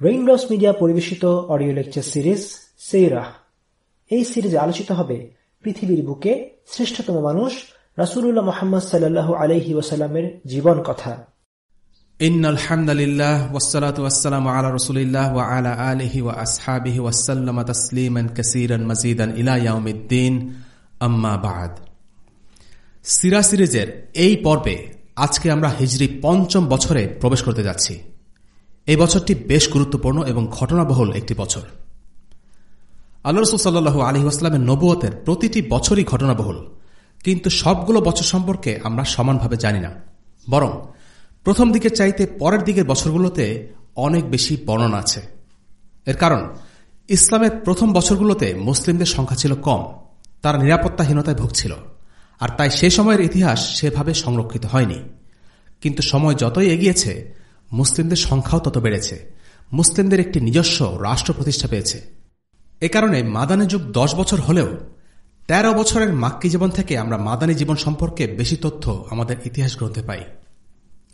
Raindrops media পরিবেশিত audio lecture series সেইরাহ এই সিরিজে আলোচিত হবে পৃথিবীর বুকে শ্রেষ্ঠতম মানুষ রাসুলুল্লাহ মোহাম্মদ সাল্লাহ আলহি ওসাল্লামের জীবন কথা إن الحمد لله والصلاة والسلام على رسول الله وعلى آله وأصحابه وسلم تسليما كثيرا مزيدا إلى يوم الدين أما بعد সিরা সিরিজের এই পর্বে আজকে আমরা হিজরি পঞ্চম বছরে প্রবেশ করতে যাচ্ছি এই বছরটি বেশ গুরুত্বপূর্ণ এবং ঘটনাবহুল একটি বছর। আল্লাহ রসুল সাল্লু আলী আসলামের নবুয়তের প্রতিটি বছরই ঘটনাবহুল, কিন্তু সবগুলো বছর সম্পর্কে আমরা সমানভাবে জানি না। বরং, প্রথম দিকের চাইতে পরের দিকের বছরগুলোতে অনেক বেশি বর্ণনা আছে। এর কারণ, ইসলামের প্রথম বছরগুলোতে মুসলিমদের সংখ্যা ছিল কম, তারা নিরাপত্তাহীনতায় ভুগছিল, আর তাই সে সময়ের ইতিহাস সেভাবে সংরক্ষিত হয়নি। কিন্তু সময় যতই এগিয়েছে মুসলিমদের সংখ্যাও তত বেড়েছে। মুসলিমদের একটি নিজস্ব রাষ্ট্র প্রতিষ্ঠা পেয়েছে। এ কারণে মাদানী যুগ দশ বছর হলেও তেরো বছরের মাক্কি জীবন থেকে আমরা মাদানী জীবন সম্পর্কে বেশি তথ্য আমাদের ইতিহাস গ্রন্থে পাই।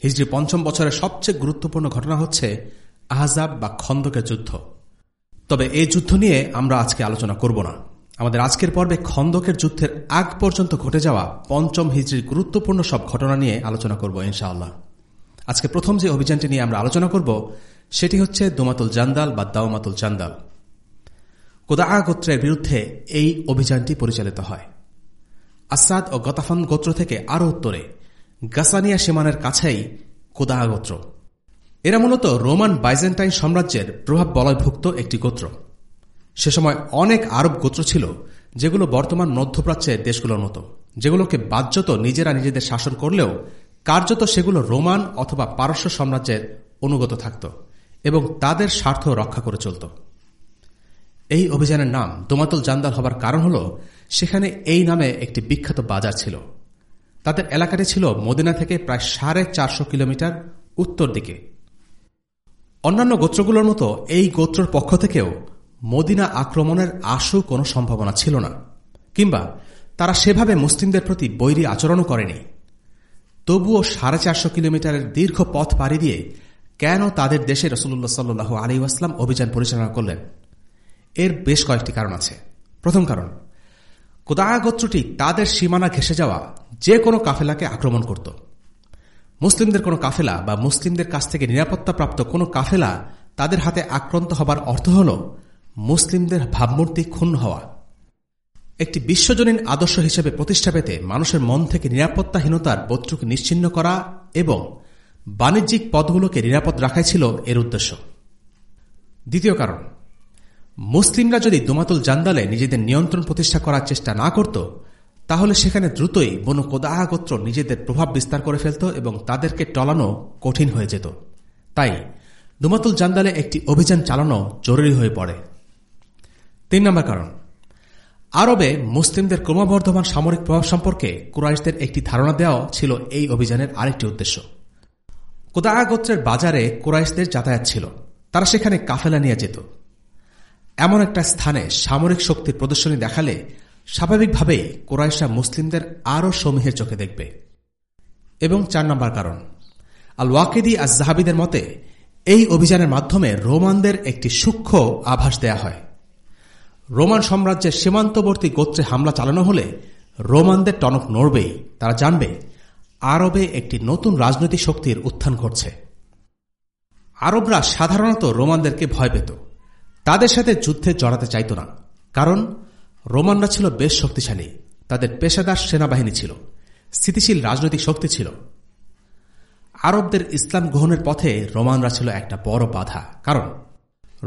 হিজড়ি পঞ্চম বছরের সবচেয়ে গুরুত্বপূর্ণ ঘটনা হচ্ছে আহজাব বা খন্দকের যুদ্ধ। তবে এই যুদ্ধ নিয়ে আমরা আজকে আলোচনা করব না। আমাদের আজকের পর্বে খন্দকের যুদ্ধের আগ পর্যন্ত ঘটে যাওয়া পঞ্চম হিজড়ির গুরুত্বপূর্ণ সব ঘটনা নিয়ে আলোচনা করব ইনশাআল্লাহ। আজকে প্রথম যে অভিযানটি নিয়ে আমরা আলোচনা করব, সেটি হচ্ছে দোমাতুল জান্দাল বা দাওমাতুল চান্দাল কোদা গোত্রের বিরুদ্ধে এই অভিযানটি পরিচালিত হয়। আসাদ ও গতাফান গোত্র থেকে আরও উত্তরে, গাসানিয়া সীমানের কাছেই কোদাহা গোত্র। এরা মূলত রোমান বাইজেন্টাইন সাম্রাজ্যের প্রভাব বলয়ভুক্ত একটি গোত্র। সে সময় অনেক আরব গোত্র ছিল, যেগুলো বর্তমান মধ্যপ্রাচ্যের দেশগুলোর মতো, যেগুলোকে বাহ্যত নিজেরা নিজেদের শাসন করলেও কার্যত সেগুলো রোমান অথবা পারস্য সাম্রাজ্যের অনুগত থাকত এবং তাদের স্বার্থ রক্ষা করে চলত। এই অভিযানের নাম দোমাতুল জান্দাল হবার কারণ হল, সেখানে এই নামে একটি বিখ্যাত বাজার ছিল। তাদের এলাকাটি ছিল মদিনা থেকে প্রায় সাড়ে চারশো কিলোমিটার উত্তর দিকে। অন্যান্য গোত্রগুলোর মতো এই গোত্রর পক্ষ থেকেও মদিনা আক্রমণের আশু কোনো সম্ভাবনা ছিল না, কিংবা তারা সেভাবে মুসলিমদের প্রতি বৈরী আচরণও করেনি। তবুও সাড়ে চারশো কিলোমিটারের দীর্ঘ পথ পাড়ি দিয়ে কেন তাদের দেশে রসুল্লাহ সাল্লু আলী আসলাম অভিযান পরিচালনা করলেন? এর বেশ কয়েকটি কারণ আছে। প্রথম কারণ কোদা গোত্রটি তাদের সীমানা ঘেসে যাওয়া যে কোনো কাফেলাকে আক্রমণ করত। মুসলিমদের কোনো কাফেলা বা মুসলিমদের কাছ থেকে নিরাপত্তাপ্রাপ্ত কোনো কাফেলা তাদের হাতে আক্রান্ত হবার অর্থ হল মুসলিমদের ভাবমূর্তি ক্ষুণ্ণ হওয়া। একটি বিশ্বজনীন আদর্শ হিসেবে প্রতিষ্ঠা পেতে মানুষের মন থেকে নিরাপত্তাহীনতার বোধটুকু নিশ্চিন্ন করা এবং বাণিজ্যিক পদগুলোকে নিরাপদ রাখাই ছিল এর উদ্দেশ্য। দ্বিতীয় কারণ, মুসলিমরা যদি দোমাতুল জান্দালে নিজেদের নিয়ন্ত্রণ প্রতিষ্ঠা করার চেষ্টা না করত, তাহলে সেখানে দ্রুতই বনু কোদাহা গোত্র নিজেদের প্রভাব বিস্তার করে ফেলত এবং তাদেরকে টলানো কঠিন হয়ে যেত। তাই দুমাতুল জান্দালে একটি অভিযান চালানো জরুরি হয়ে পড়ে। তিন নম্বর কারণ আরবে মুসলিমদের ক্রমবর্ধমান সামরিক প্রভাব সম্পর্কে কুরাইশদের একটি ধারণা দেওয়া ছিল এই অভিযানের আরেকটি উদ্দেশ্য। কোদাহা গোত্রের বাজারে কুরাইশদের যাতায়াত ছিল। তারা সেখানে কাফেলা নিয়ে যেত। এমন একটা স্থানে সামরিক শক্তির প্রদর্শনী দেখালে স্বাভাবিকভাবেই কোরাইশা মুসলিমদের আরও সমীহের চোখে দেখবে। এবং চার নম্বর কারণ আল ওয়াকেদি আজ জাহাবিদের মতে এই অভিযানের মাধ্যমে রোমানদের একটি সূক্ষ্ম আভাস দেয়া হয়। রোমান সাম্রাজ্যের সীমান্তবর্তী গোত্রে হামলা চালানো হলে রোমানদের টনক নড়বেই তারা জানবে, আরবে একটি নতুন রাজনৈতিক শক্তির উত্থান ঘটছে আরবরা সাধারণত রোমানদেরকে ভয় পেত। তাদের সাথে যুদ্ধে জড়াতে চাইত না, কারণ রোমানরা ছিল বেশ শক্তিশালী, তাদের পেশাদার সেনাবাহিনী ছিল, স্থিতিশীল রাজনৈতিক শক্তি ছিল। আরবদের ইসলাম গ্রহণের পথে রোমানরা ছিল একটা বড় বাধা, কারণ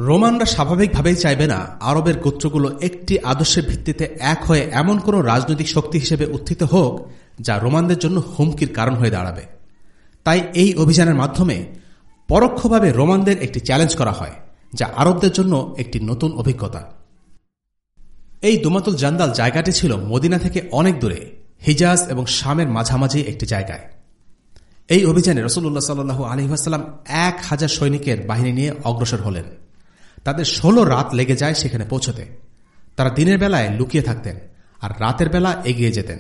রোমানরা স্বাভাবিকভাবেই চাইবে না আরবের গোত্রগুলো একটি আদর্শের ভিত্তিতে এক হয়ে এমন কোন রাজনৈতিক শক্তি হিসেবে উত্থিত হোক, যা রোমানদের জন্য হুমকির কারণ হয়ে দাঁড়াবে। তাই এই অভিযানের মাধ্যমে পরোক্ষভাবে রোমানদের একটি চ্যালেঞ্জ করা হয়, যা আরবদের জন্য একটি নতুন অভিজ্ঞতা। এই দুমাতুল জান্দাল জায়গাটি ছিল মদিনা থেকে অনেক দূরে, হিজাজ এবং শামের মাঝামাঝি একটি জায়গায়। এই অভিযানে রসুল্লাহ সাল্লু আলহিহাস্লাম এক হাজার সৈনিকের বাহিনী নিয়ে অগ্রসর হলেন। তাদের ষোলো রাত লেগে যায় সেখানে পৌঁছতে। তারা দিনের বেলায় লুকিয়ে থাকতেন আর রাতের বেলা এগিয়ে যেতেন।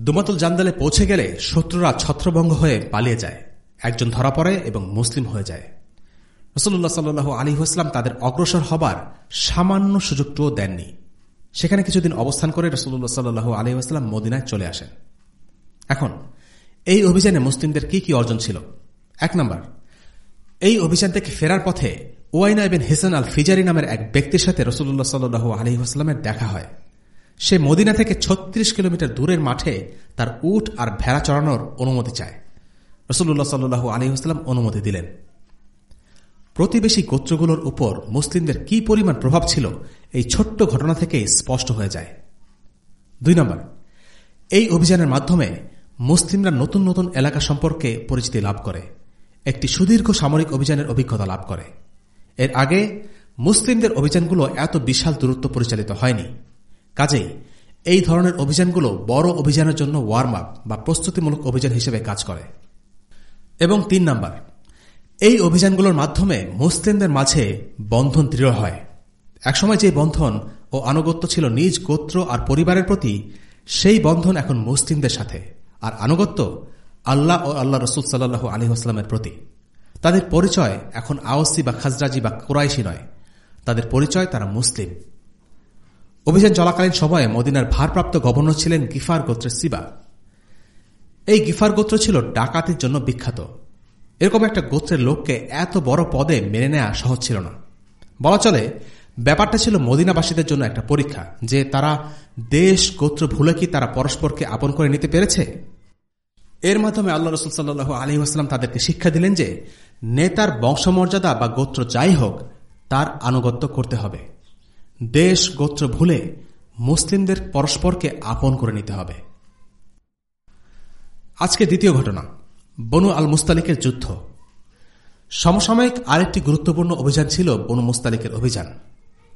দুমাতুল জান্দালে পৌঁছে গেলে শত্রুরা ছত্রভঙ্গ হয়ে পালিয়ে যায়। একজন ধরা পড়ে এবং মুসলিম হয়ে যায়। রসুল্লাহ সাল্লু আলী আসলাম তাদের অগ্রসর হবার সামান্য সুযোগটুও দেননি। সেখানে কিছুদিন অবস্থান করে রসুল্লাহ সাল্লু আলী আসলাম মদিনায় চলে আসেন। এখন, এই অভিযানে মুসলিমদের কি কি অর্জন ছিল? এক নম্বর, এই অভিযান থেকে ফেরার পথে ওয়াইনা এবেন হেসান আল ফিজারি নামের এক ব্যক্তির সাথে রসুল্লাহ সাল্লু আলী আসলামের দেখা হয়। সে মদিনা থেকে ছত্রিশ কিলোমিটার দূরের মাঠে তার উট আর ভেড়া চড়ানোর অনুমতি চায়। রসুল্লাহ সাল্লু আলহিহাস্লাম অনুমতি দিলেন। প্রতিবেশী গোত্রগুলোর উপর মুসলিমদের কি পরিমাণ প্রভাব ছিল, এই ছোট্ট ঘটনা থেকে স্পষ্ট হয়ে যায়। দুই নম্বর, এই অভিযানের মাধ্যমে মুসলিমরা নতুন নতুন এলাকা সম্পর্কে পরিচিতি লাভ করে। একটি সুদীর্ঘ সামরিক অভিযানের অভিজ্ঞতা লাভ করে। এর আগে মুসলিমদের অভিযানগুলো এত বিশাল দূরত্ব পরিচালিত হয়নি। কাজেই এই ধরনের অভিযানগুলো বড় অভিযানের জন্য ওয়ার্ম আপ বা প্রস্তুতিমূলক অভিযান হিসেবে কাজ করে। এবং তিন নম্বর, এই অভিযানগুলোর মাধ্যমে মুসলিমদের মাঝে বন্ধন দৃঢ় হয়। একসময় যে বন্ধন ও আনুগত্য ছিল নিজ গোত্র আর পরিবারের প্রতি, সেই বন্ধন এখন মুসলিমদের সাথে। আর আনুগত্য আল্লাহ ও আল্লাহ রসুল সাল্লু আলহিহাস্লামের প্রতি। তাদের পরিচয় এখন আওসি বা খাজরাজি বা কোরাইশি নয়। তাদের পরিচয় তারা মুসলিম। অভিযান চলাকালীন সময়ে মদিনার ভারপ্রাপ্ত গভর্নর ছিলেন গিফার গোত্রের সিবা। এই গিফার গোত্র ছিল ডাকাতির জন্য বিখ্যাত। এরকম একটা গোত্রের লোককে এত বড় পদে মেনে নেওয়া সহজ ছিল না। বলা চলে, ব্যাপারটা ছিল মদিনাবাসীদের জন্য একটা পরীক্ষা, যে তারা দেশ গোত্র ভুলে কি তারা পরস্পরকে আপন করে নিতে পেরেছে? এর মাধ্যমে আল্লাহ রসুল সাল্লু আলী আসলাম তাদেরকে শিক্ষা দিলেন যে নেতার বংশমর্যাদা বা গোত্র যাই হোক, তার আনুগত্য করতে হবে। দেশ গোত্র ভুলে মুসলিমদের পরস্পরকে আপন করে নিতে হবে। আজকে দ্বিতীয় ঘটনা, বনু আল মুস্তালিকের যুদ্ধ। সমসাময়িক আরেকটি গুরুত্বপূর্ণ অভিযান ছিল বনু মুস্তালিকের অভিযান।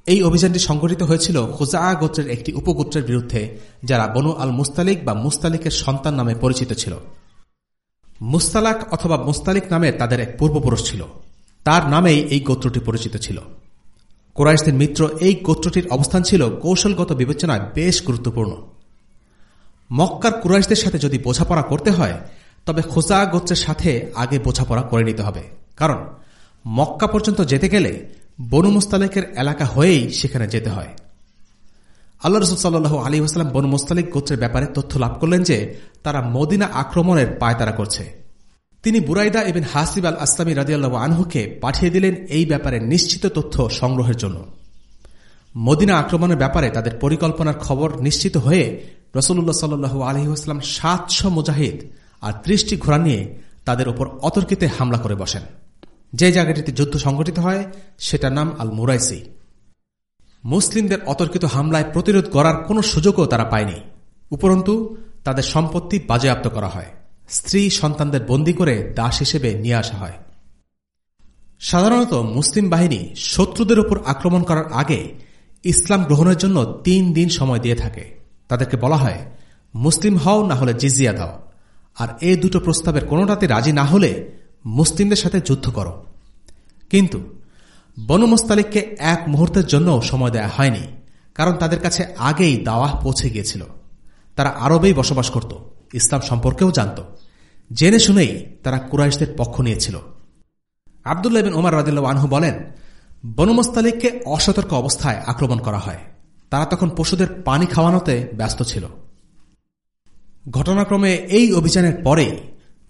এই অভিযানটি সংগঠিত হয়েছিল খোজা গোত্রের একটি উপগোত্রের বিরুদ্ধে, যারা বনু আল মুস্তালিক বা মুস্তালিকের সন্তান নামে পরিচিত ছিল। মুস্তালাক অথবা মুস্তালিক নামে তাদের এক পূর্বপুরুষ ছিল। তার নামেই এই গোত্রটি পরিচিত ছিল। কোরাইশদের মিত্র এই গোত্রটির অবস্থান ছিল কৌশলগত বিবেচনায় বেশ গুরুত্বপূর্ণ। মক্কার কুরাইশদের সাথে যদি বোঝাপড়া করতে হয়, তবে খোজা গোত্রের সাথে আগে বোঝাপড়া করে নিতে হবে। কারণ মক্কা পর্যন্ত যেতে গেলে বনু মুস্তালিকের এলাকা হয়েই সেখানে যেতে হয়। আল্লাহ রসুল সাল্লু আলী হাসলাম বনু মুস্তালিক গোত্রের ব্যাপারে তথ্য লাভ করলেন যে, তারা মদিনা আক্রমণের পায়তারা করছে। তিনি বুরাইদা এবং হাসিব আল আসলামী রাজিয়াল্লাহ আনহুকে পাঠিয়ে দিলেন এই ব্যাপারে নিশ্চিত তথ্য সংগ্রহের জন্য। মদিনা আক্রমণের ব্যাপারে তাদের পরিকল্পনার খবর নিশ্চিত হয়ে রসুল্লাহ সাল্লু আলহিহাস্লাম সাতশো মুজাহিদ আর ত্রিশটি ঘোড়া নিয়ে তাদের ওপর অতর্কিতে হামলা করে বসেন। যে জায়গাটিতে যুদ্ধ সংঘটিত হয়, সেটার নাম আল মুরাইসি মুসলিমদের অতর্কিত হামলায় প্রতিরোধ করার কোনো সুযোগও তারা পায়নি। উপরন্তু, তাদের সম্পত্তি বাজেয়াপ্ত করা হয়। স্ত্রী সন্তানদের বন্দী করে দাস হিসেবে নিয়ে আসা হয়। সাধারণত মুসলিম বাহিনী শত্রুদের উপর আক্রমণ করার আগে ইসলাম গ্রহণের জন্য তিন দিন সময় দিয়ে থাকে। তাদেরকে বলা হয়, মুসলিম হও, না হলে জিজিয়া দাও। আর এ দুটো প্রস্তাবের কোনোটাতে রাজি না হলে মুসলিমদের সাথে যুদ্ধ করো। কিন্তু বনু মুস্তালিককে এক মুহূর্তের জন্য সময় দেয়া হয়নি, কারণ তাদের কাছে আগেই দাওয়াহ পৌঁছে গিয়েছিল। তারা আরবেই বসবাস করত, ইসলাম সম্পর্কেও জানত। জেনে শুনেই তারা কুরাইশদের পক্ষ নিয়েছিল। আবদুল্লাহ বিন ওমর রাদিল্লা আনহু বলেন, বনমস্তালিককে অসতর্ক অবস্থায় আক্রমণ করা হয়। তারা তখন পশুদের পানি খাওয়ানোতে ব্যস্ত ছিল। ঘটনাক্রমে এই অভিযানের পরেই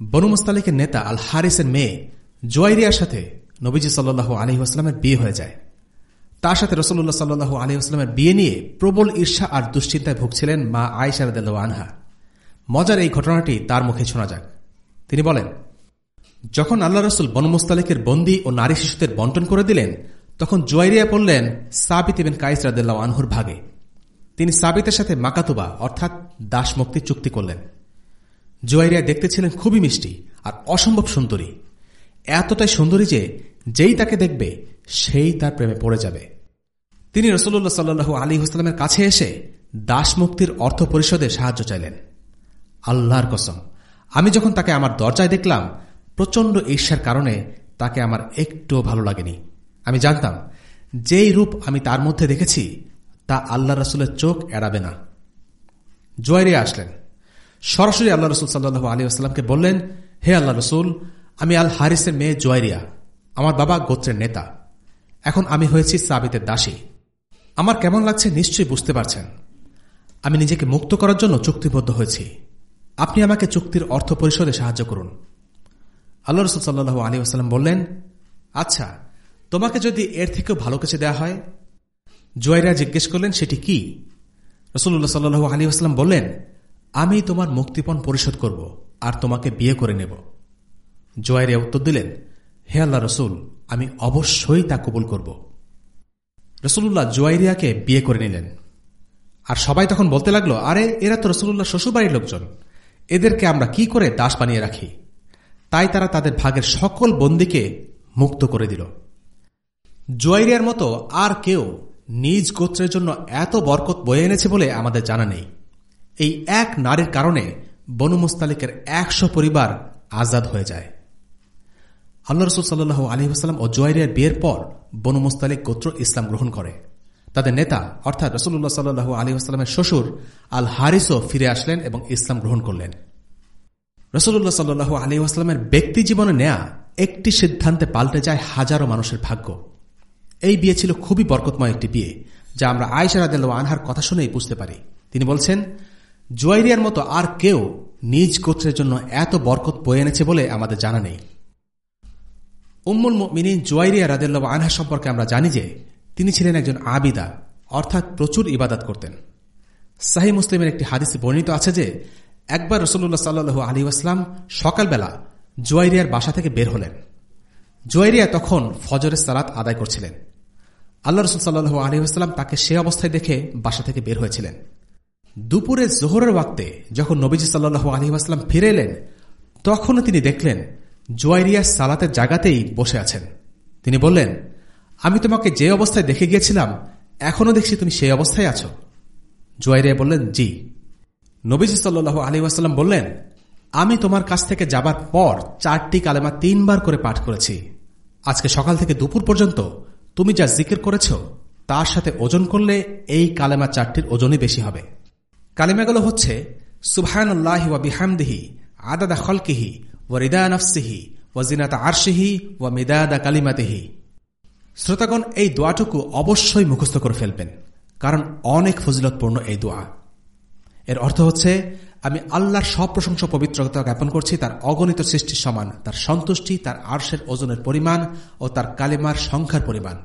বনুমস্তালিকের নেতা আল হারিসের মেয়ে জোয়াইরিয়ার সাথে নবীজি সাল্লু আলহিহাস্লামের বিয়ে হয়ে যায়। তার সাথে রসল্লাহ সাল্লু আলহিহাস্লামের বিয়ে নিয়ে প্রবল ঈর্ষা আর দুশ্চিন্তায় ভুগছিলেন মা আয়সারদ আনহা। মজার এই ঘটনাটি তার মুখে শোনা যাক। তিনি বলেন, যখন আল্লাহ রসুল বনমুস্তালিকের বন্দী ও নারী শিশুদের বন্টন করে দিলেন, তখন জোয়াইরিয়া পড়লেন সাবিত ইবেন কাইস রাদেল্লাহ আনহুর ভাগে। তিনি সাবিতের সাথে মাকাতুবা, অর্থাৎ দাস মুক্তির চুক্তি করলেন। জোয়াইরিয়া দেখতে ছিলেন খুবই মিষ্টি আর অসম্ভব সুন্দরী। এতটাই সুন্দরী যে যেই তাকে দেখবে, সেই তার প্রেমে পড়ে যাবে। তিনি রসুল্লাহ সাল্লু আলী হুসলামের কাছে এসে দাস মুক্তির অর্থ পরিষদে সাহায্য চাইলেন। আল্লাহর কসম, আমি যখন তাকে আমার দরজায় দেখলাম, প্রচণ্ড ঈর্ষার কারণে তাকে আমার একটুও ভালো লাগেনি। আমি জানতাম, যেই রূপ আমি তার মধ্যে দেখেছি, তা আল্লাহ রসুলের চোখ এড়াবে না। জোয়ারিয়া আসলেন। সরাসরি আল্লাহ রসুল সাল্লু আলী আসলামকে বললেন, হে আল্লাহ রসুল আমি আল হারিসের মেয়ে জোয়ারিয়া আমার বাবা গোত্রের নেতা। এখন আমি হয়েছি সাবিতের দাসী। আমার কেমন লাগছে নিশ্চয়ই বুঝতে পারছেন। আমি নিজেকে মুক্ত করার জন্য চুক্তিবদ্ধ হয়েছি। আপনি আমাকে চুক্তির অর্থ পরিশোধে সাহায্য করুন। আল্লাহ রসুল সাল্লু আলী আসালাম বললেন আচ্ছা তোমাকে যদি এর থেকেও ভালো কিছু দেয়া হয়? জুয়াইরা জিজ্ঞেস করলেন, সেটি কি? রসুল্লাহ সাল্লু আলী আসলাম বললেন, আমি তোমার মুক্তিপণ পরিশোধ করব আর তোমাকে বিয়ে করে নেব। জোয়াইরিয়া উত্তর দিলেন, হে আল্লাহ রসুল, আমি অবশ্যই তা কবুল করব। রসুল্লাহ জোয়াইরিয়াকে বিয়ে করে নিলেন। আর সবাই তখন বলতে লাগল, আরে, এরা তো রসুল্লাহ শ্বশুরবাড়ির লোকজন। এদেরকে আমরা কি করে দাস বানিয়ে রাখি? তাই তারা তাদের ভাগের সকল বন্দিকে মুক্ত করে দিল। জোয়াইরিয়ার মতো আর কেউ নিজ গোত্রের জন্য এত বরকত বয়ে এনেছে বলে আমাদের জানা নেই। এই এক নারীর কারণে বনু মুস্তালিকের একশো পরিবার আজাদ হয়ে যায়। আল্লাহ রসুল সাল্লু আলী আসালাম ও জোয়াইরিয়ার বিয়ের পর বনু মুস্তালিক গোত্র ইসলাম গ্রহণ করে। তাদের নেতা, অর্থাৎ রসুল্লাহ সাল্লু আলী আসলামের শ্বশুর আল হারিসও ফিরে আসলেন এবং ইসলাম গ্রহণ করলেন। রসুল্লাহ সাল্লু আলী আসলামের ব্যক্তি জীবনে নেয়া একটি সিদ্ধান্তে পাল্টে যায় হাজারো মানুষের ভাগ্য। এই বিয়ে ছিল খুবই বরকতময় একটি বিয়ে, যা আমরা আয়সা রাদেল আনহার কথা শুনেই বুঝতে পারি। তিনি বলছেন, জুয়াইরিয়ার মতো আর কেউ নিজ গোত্রের জন্য এত বরকত বয়ে এনেছে বলে আমাদের জানা নেই। উম্মুল মিনিন জুয়াইরিয়া রাদেল্লা আনহা সম্পর্কে আমরা জানি যে, তিনি ছিলেন একজন আবিদা, অর্থাৎ প্রচুর ইবাদত করতেন। সাহি মুসলিমের একটি হাদিসে বর্ণিত আছে যে, একবার রসুল্লাহ সাল্লু আলী আসলাম সকালবেলা জুয়াইরিয়ার বাসা থেকে বের হলেন। জুয়াইরিয়া তখন ফজরের সালাত আদায় করছিলেন। আল্লাহ রসুল সাল্লু আলী আসলাম তাকে সে অবস্থায় দেখে বাসা থেকে বের হয়েছিলেন। দুপুরে জোহরের ওয়াক্তে যখন নবীজি সাল্লু আলী আসলাম ফিরে এলেন, তখনও তিনি দেখলেন জুয়াইরিয়া সালাতের জায়গাতেই বসে আছেন। তিনি বললেন, আমি তোমাকে যে অবস্থায় দেখে গিয়েছিলাম, এখনও দেখছি তুমি সেই অবস্থায় আছো। জুয়াইরিয়া বললেন, জি। নবীজি সাল্লু আলী আসাল্লাম বললেন, আমি তোমার কাছ থেকে যাবার পর চারটি কালেমা তিনবার করে পাঠ করেছি। আজকে সকাল থেকে দুপুর পর্যন্ত তুমি যা জিকির করেছ, তার সাথে ওজন করলে এই কালেমা চারটির ওজনই বেশি হবে। কালেমাগুলো হচ্ছে সুবহান আল্লাহি ওয়া বিহামদিহি আদাদা খলকিহি ওয়া রিদা নফসিহি ওয়া জিনাতা আরশিহি ওয়া মিদাদা কালিমাতিহি। শ্রোতাগণ, এই দোয়াটুকু অবশ্যই মুখস্থ করে ফেলবেন, কারণ অনেক ফজিলতপূর্ণ এই দোয়া। এর অর্থ হচ্ছে, আমি আল্লাহর সব প্রশংসা পবিত্রতা জ্ঞাপন করছি, তার অগণিত সৃষ্টির সমান, তার সন্তুষ্টি, তার আর্শের ওজনের পরিমাণ ও তার কালেমার সংখ্যার পরিমাণ।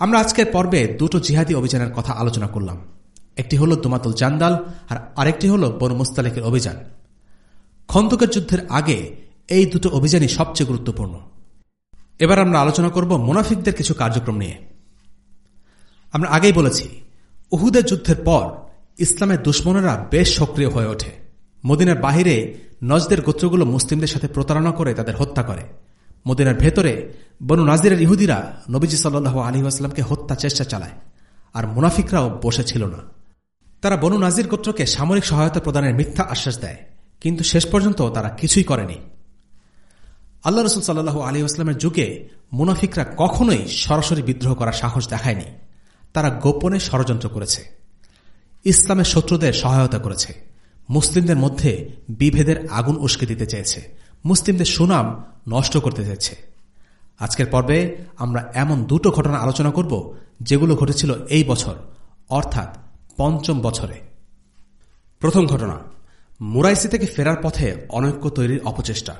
আমরা আজকের পর্বে দুটো জিহাদি অভিযানের কথা আলোচনা করলাম। একটি হল দুমাতুল জান্দাল, আর আরেকটি হল বনু মুস্তালেকের অভিযান। খন্দকের যুদ্ধের আগে এই দুটো অভিযানই সবচেয়ে গুরুত্বপূর্ণ। এবার আমরা আলোচনা করব মুনাফিকদের কিছু কার্যক্রম নিয়ে। আমরা আগেই বলেছি, উহুদের যুদ্ধের পর ইসলামের দুশ্মনেরা বেশ সক্রিয় হয়ে ওঠে। মদিনার বাহিরে নজদের গোত্রগুলো মুসলিমদের সাথে প্রতারণা করে তাদের হত্যা করে। মদিনার ভেতরে বনু নাজিরের ইহুদিরা নবীজি সাল্লু আলী আসলামকে হত্যা চেষ্টা চালায়, আর মুনাফিকরাও বসেছিল না। তারা বনু নাজির গোত্রকে সামরিক সহায়তা প্রদানের মিথ্যা আশ্বাস দেয়। কিন্তু শেষ পর্যন্ত তারা কিছুই করেনি। আল্লাহ রসুল সাল্লু আলী আসলামের যুগে মুনাফিকরা কখনোই সরাসরি বিদ্রোহ করার সাহস দেখায়নি। তারা গোপনে ষড়যন্ত্র করেছে। ইসলামের শত্রুদের সহায়তা করেছে। মুসলিমদের মধ্যে বিভেদের আগুন উস্কে দিতে চেয়েছে। মুসলিমদের সুনাম নষ্ট করতে চেয়েছে। আজকের পর্বে আমরা এমন দুটো ঘটনা আলোচনা করব, যেগুলো ঘটেছিল এই বছর, অর্থাৎ পঞ্চম বছরে। প্রথম ঘটনা মুরাইসি থেকে ফেরার পথে অনৈক্য তৈরির অপচেষ্টা।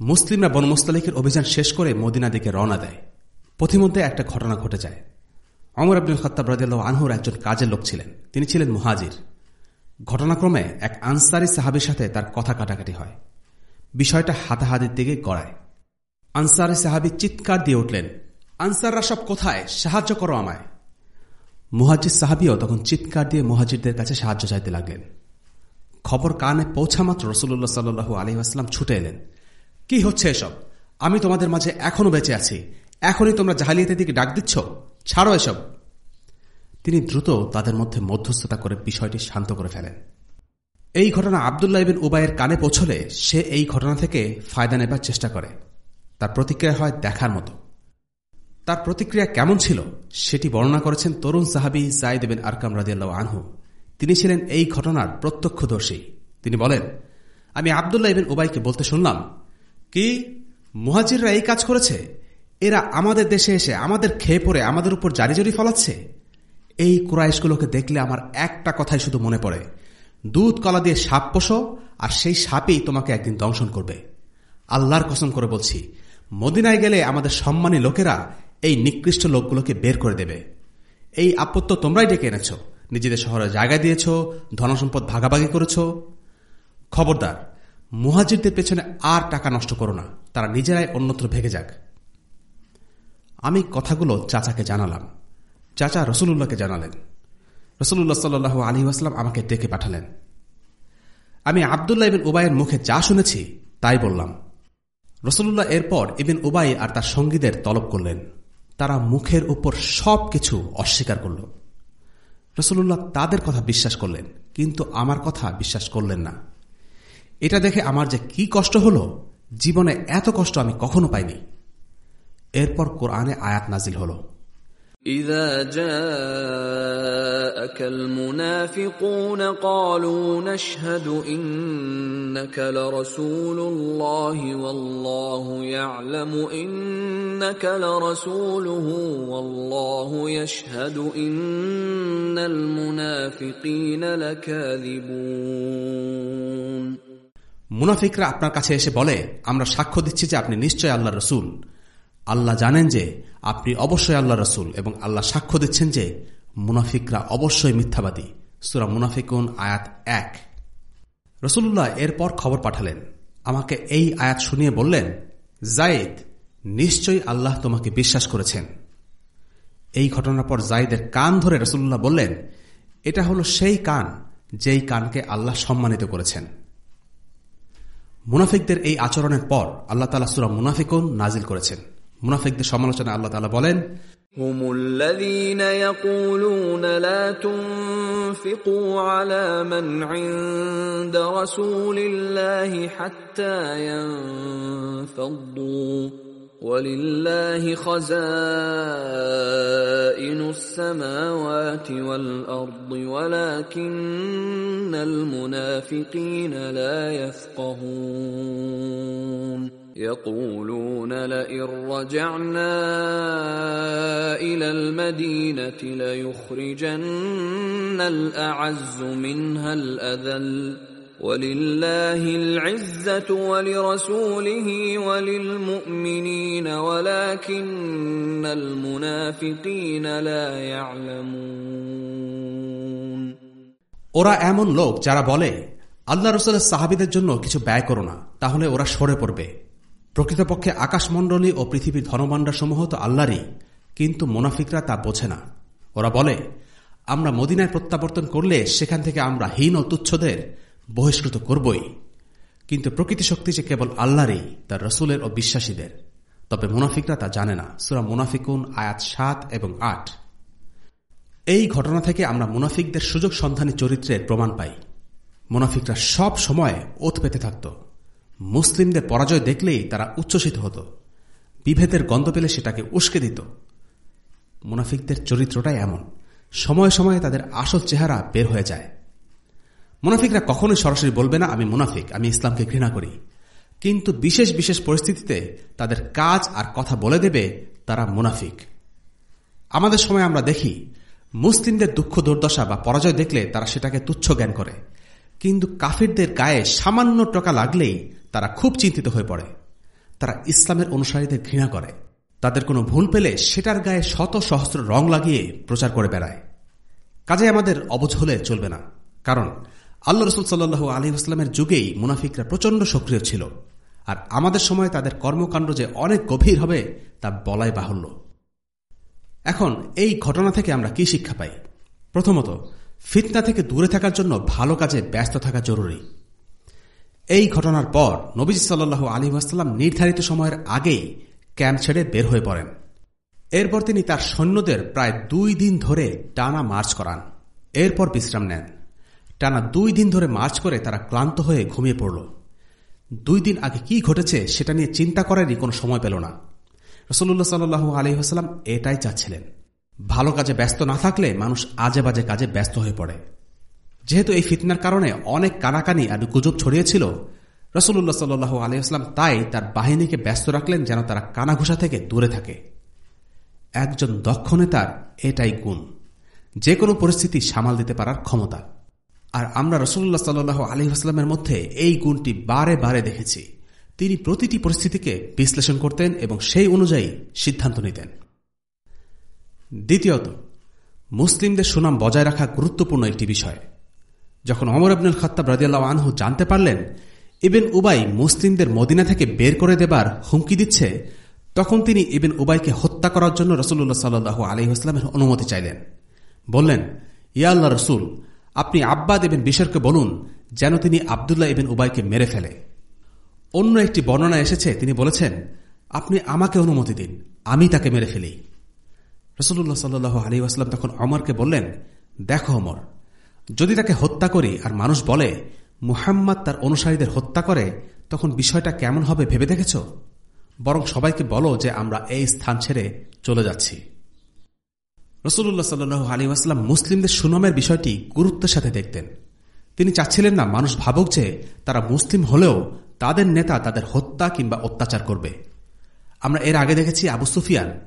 মুসলিমরা বনমুস্তালিকের অভিযান শেষ করে মদিনা দিকে রওনা দেয়। পথিমধ্যে একটা ঘটনা ঘটে যায়। অমর আব্দুল খত্তাব রাজিয়াল আনহুর একজন কাজের লোক ছিলেন। তিনি ছিলেন মুহাজির। ঘটনাক্রমে এক আনসারি সাহাবির সাথে তার কথা কাটাকাটি হয়। বিষয়টা হাতাহাতির দিকে গড়ায়। আনসারি সাহাবি চিৎকার দিয়ে উঠলেন, আনসাররা সব কোথায়? সাহায্য করো আমায়। মুহাজির সাহাবিও তখন চিৎকার দিয়ে মুহাজিরদের কাছে সাহায্য চাইতে লাগলেন। খবর কানে পৌঁছা মাত্র রসুল্লাহ সাল্লু আলহিহাস্লাম ছুটে এলেন। কি হচ্ছে এসব? আমি তোমাদের মাঝে এখনও বেঁচে আছি। এখনই তোমরা জাহালিয়াতের দিকে ডাক দিচ্ছ? ছাড়ো এসব। তিনি দ্রুত তাদের মধ্যে মধ্যস্থতা করে বিষয়টি শান্ত করে ফেলেন। এই ঘটনা আবদুল্লাহ ইবিন উবাইয়ের কানে পৌঁছলে সে এই ঘটনা থেকে ফায়দা নেবার চেষ্টা করে। তার প্রতিক্রিয়া হয় দেখার মতো। তার প্রতিক্রিয়া কেমন ছিল সেটি বর্ণনা করেছেন তরুণ সাহাবি জাইদ বিন আরকাম রাজিয়াল্লাহ আনহু। তিনি ছিলেন এই ঘটনার প্রত্যক্ষদর্শী। তিনি বলেন, আমি আবদুল্লাহ ইবিন উবাইকে বলতে শুনলাম, কি, মুহাজিররা এই কাজ করেছে? এরা আমাদের দেশে এসে আমাদের খেয়ে পড়ে আমাদের উপর জারি জারি ফলাচ্ছে? এই কুরাইশগুলোকে দেখলে আমার একটা কথাই শুধু মনে পড়ে, দুধ, কলা দিয়ে সাপ পোষো, আর সেই সাপেই তোমাকে একদিন দংশন করবে। আল্লাহর কসম করে বলছি, মদিনায় গেলে আমাদের সম্মানী লোকেরা এই নিকৃষ্ট লোকগুলোকে বের করে দেবে। এই আপত্ত তোমরাই ডেকে এনেছ। নিজেদের শহরে জায়গা দিয়েছ, ধনসম্পদ ভাগাভাগি করেছ। খবরদার, মুহাজিরদের পেছনে আর টাকা নষ্ট করো না, তারা নিজেরাই অন্যত্র ভেগে যাক। আমি কথাগুলো চাচাকে জানালাম। চাচা রসুল্লাহকে জানালেন। রসুল্লাহ সাল্ল আলী আসলাম আমাকে ডেকে পাঠালেন। আমি আবদুল্লাহ ইবিন উবাইয়ের মুখে যা শুনেছি, তাই বললাম। রসুল্লাহ এরপর ইবিন উবাই আর তার সঙ্গীদের তলব করলেন। তারা মুখের উপর সব কিছু অস্বীকার করল। রসুল্লাহ তাদের কথা বিশ্বাস করলেন, কিন্তু আমার কথা বিশ্বাস করলেন না। এটা দেখে আমার যে কি কষ্ট হল, জীবনে এত কষ্ট আমি কখনো পাইনি। এরপর কোরআনে আয়াত নাজিল হলো। إذا جاءك المنافقون قالوا نشهد إنك لرسول الله والله يعلم إنك لرسوله والله يشهد إن المنافقين لكاذبون মুনাফিকরা আপনার কাছে এসে বলে আমরা সাক্ষ্য দিচ্ছি যে আপনি নিশ্চয় আল্লাহ রসুল আল্লাহ জানেন যে আপনি অবশ্যই আল্লাহ রসুল এবং আল্লাহ সাক্ষ্য দিচ্ছেন যে মুনাফিকরা অবশ্যই মিথ্যাবাদী। সুরা মুনাফিকুন, আয়াত এক। রসুল্লাহ এরপর খবর পাঠালেন। আমাকে এই আয়াত শুনিয়ে বললেন, জায়েদ, নিশ্চয়ই আল্লাহ তোমাকে বিশ্বাস করেছেন। এই ঘটনার পর জাইদের কান ধরে রসুল্লাহ বললেন, এটা হলো সেই কান যেই কানকে আল্লাহ সম্মানিত করেছেন। মুনাফিকদের এই আচরণের পর আল্লাহ তালা সুরা মুনাফিকুন নাজিল করেছেন। মুনাফিকদের সমালোচনা আল্লাহ তালা বলেন هم الذين يقولون لا تنفقوا على من عند رسول الله حتى ينفضوا ولله خزائن السماوات والارض ولكن المنافقين لا يفقهون يقولون لئن رجعنا الى المدينه ليخرجن الاعز منها الاذل ولله العزه ولرسوله وللمؤمنين ولكن المنافقين لا يعلمون ওরা এমন লোক যারা বলে আল্লাহ রসুলের সাহাবিদের জন্য কিছু ব্যয় করো না তাহলে ওরা সরে পড়বে প্রকৃতপক্ষে আকাশমণ্ডলী ও পৃথিবীর সমূহ তো আল্লাহরই, কিন্তু মোনাফিকরা তা বোঝে না। ওরা বলে, আমরা মদিনায় প্রত্যাবর্তন করলে সেখান থেকে আমরা হীন ও তুচ্ছদের বহিষ্কৃত করবই। কিন্তু প্রকৃতি শক্তি যে কেবল আল্লাহরই তার রসুলের ও বিশ্বাসীদের। তবে মুনাফিকরা তা জানে না। সুরা মুনাফিকুন, আয়াত সাত এবং আট। এই ঘটনা থেকে আমরা মুনাফিকদের সুযোগ সন্ধানী চরিত্রের প্রমাণ পাই। মুনাফিকরা সব সময় ওত পেতে থাকত। মুসলিমদের পরাজয় দেখলেই তারা উচ্ছ্বসিত হতো। বিভেদের গন্ধ পেলে সেটাকে উস্কে দিত। মুনাফিকদের চরিত্রটাই এমন। সময়ে সময়ে তাদের আসল চেহারা বের হয়ে যায়। মুনাফিকরা কখনোই সরাসরি বলবে না, আমি মুনাফিক, আমি ইসলামকে ঘৃণা করি। কিন্তু বিশেষ বিশেষ পরিস্থিতিতে তাদের কাজ আর কথা বলে দেবে তারা মুনাফিক। আমাদের সময় আমরা দেখি, মুসলিমদের দুঃখ, দুর্দশা বা পরাজয় দেখলে তারা সেটাকে তুচ্ছ জ্ঞান করে। কিন্তু কাফিরদের গায়ে সামান্য টকা লাগলেই তারা খুব চিন্তিত হয়ে পড়ে। তারা ইসলামের অনুসারীদের ঘৃণা করে। তাদের কোনো ভুল পেলে সেটার গায়ে শত সহস্র রং লাগিয়ে প্রচার করে বেড়ায়। কাজে আমাদের অবুঝ হলে চলবে না। কারণ আল্লাহ রসুল সাল্লু আলী ইসলামের যুগেই মুনাফিকরা প্রচণ্ড সক্রিয় ছিল। আর আমাদের সময় তাদের কর্মকাণ্ড যে অনেক গভীর হবে তা বলাই বাহুল্য। এখন এই ঘটনা থেকে আমরা কি শিক্ষা পাই? প্রথমত, ফিতনা থেকে দূরে থাকার জন্য ভালো কাজে ব্যস্ত থাকা জরুরি। এই ঘটনার পর নবীজ সাল্লু আলী আসাল্লাম নির্ধারিত সময়ের আগেই ক্যাম্প ছেড়ে বের হয়ে পড়েন। এরপর তিনি তার সৈন্যদের প্রায় দুই দিন ধরে টানা মার্চ করান। এরপর বিশ্রাম নেন। টানা দুই দিন ধরে মার্চ করে তারা ক্লান্ত হয়ে ঘুমিয়ে পড়ল। দুই দিন আগে কি ঘটেছে সেটা নিয়ে চিন্তা করারই কোনো সময় পেল না। রসুল্লাহ সাল্লু আলহিহাস্লাম এটাই চাচ্ছিলেন। ভালো কাজে ব্যস্ত না থাকলে মানুষ আজে বাজে কাজে ব্যস্ত হয়ে পড়ে। যেহেতু এই ফিতনার কারণে অনেক কানাকানি আর গুজব ছড়িয়েছিল রসুল্লাহ সাল্লু আলিয়াস্লাম তাই তার বাহিনীকে ব্যস্ত রাখলেন যেন তারা কানাঘুষা থেকে দূরে থাকে। একজন দক্ষ নেতার এটাই গুণ, যে কোনো পরিস্থিতি সামাল দিতে পারার ক্ষমতা। আর আমরা রসুল্লাহ সাল্লু আলহিহাস্লামের মধ্যে এই গুণটি বারে বারে দেখেছি। তিনি প্রতিটি পরিস্থিতিকে বিশ্লেষণ করতেন এবং সেই অনুযায়ী সিদ্ধান্ত নিতেন। দ্বিতীয়ত, মুসলিমদের সুনাম বজায় রাখা গুরুত্বপূর্ণ একটি বিষয়। যখন অমর আবনুল খত্তাব রাজিয়াল্লাহ আনহু জানতে পারলেন, ইবেন উবাই মুসলিমদের মদিনা থেকে বের করে দেবার হুমকি দিচ্ছে, তখন তিনি ইবেন উবাইকে হত্যা করার জন্য রসুল্লাহ সাল্লু আলহিহাস্লামের অনুমতি চাইলেন। বললেন, ইয়া আল্লাহ রসুল, আপনি আব্বা দেবেন বিশরকে বলুন যেন তিনি আবদুল্লাহ ইবেন উবাইকে মেরে ফেলে। অন্য একটি বর্ণনা এসেছে, তিনি বলেছেন, আপনি আমাকে অনুমতি দিন, আমি তাকে মেরে ফেলি। রসুল্লাহ সাল্লু আলী আসলাম তখন অমরকে বললেন, দেখো অমর যদি তাকে হত্যা করি আর মানুষ বলে, মুহাম্মদ তার অনুসারীদের হত্যা করে, তখন বিষয়টা কেমন হবে ভেবে দেখেছ? বরং সবাইকে বলো যে আমরা এই স্থান ছেড়ে চলে যাচ্ছি। রসুল্লাহ সাল্লু আলী আসলাম মুসলিমদের সুনামের বিষয়টি গুরুত্বের সাথে দেখতেন। তিনি চাচ্ছিলেন না মানুষ ভাবুক যে তারা মুসলিম হলেও তাদের নেতা তাদের হত্যা কিংবা অত্যাচার করবে। আমরা এর আগে দেখেছি আবু সুফিয়ান,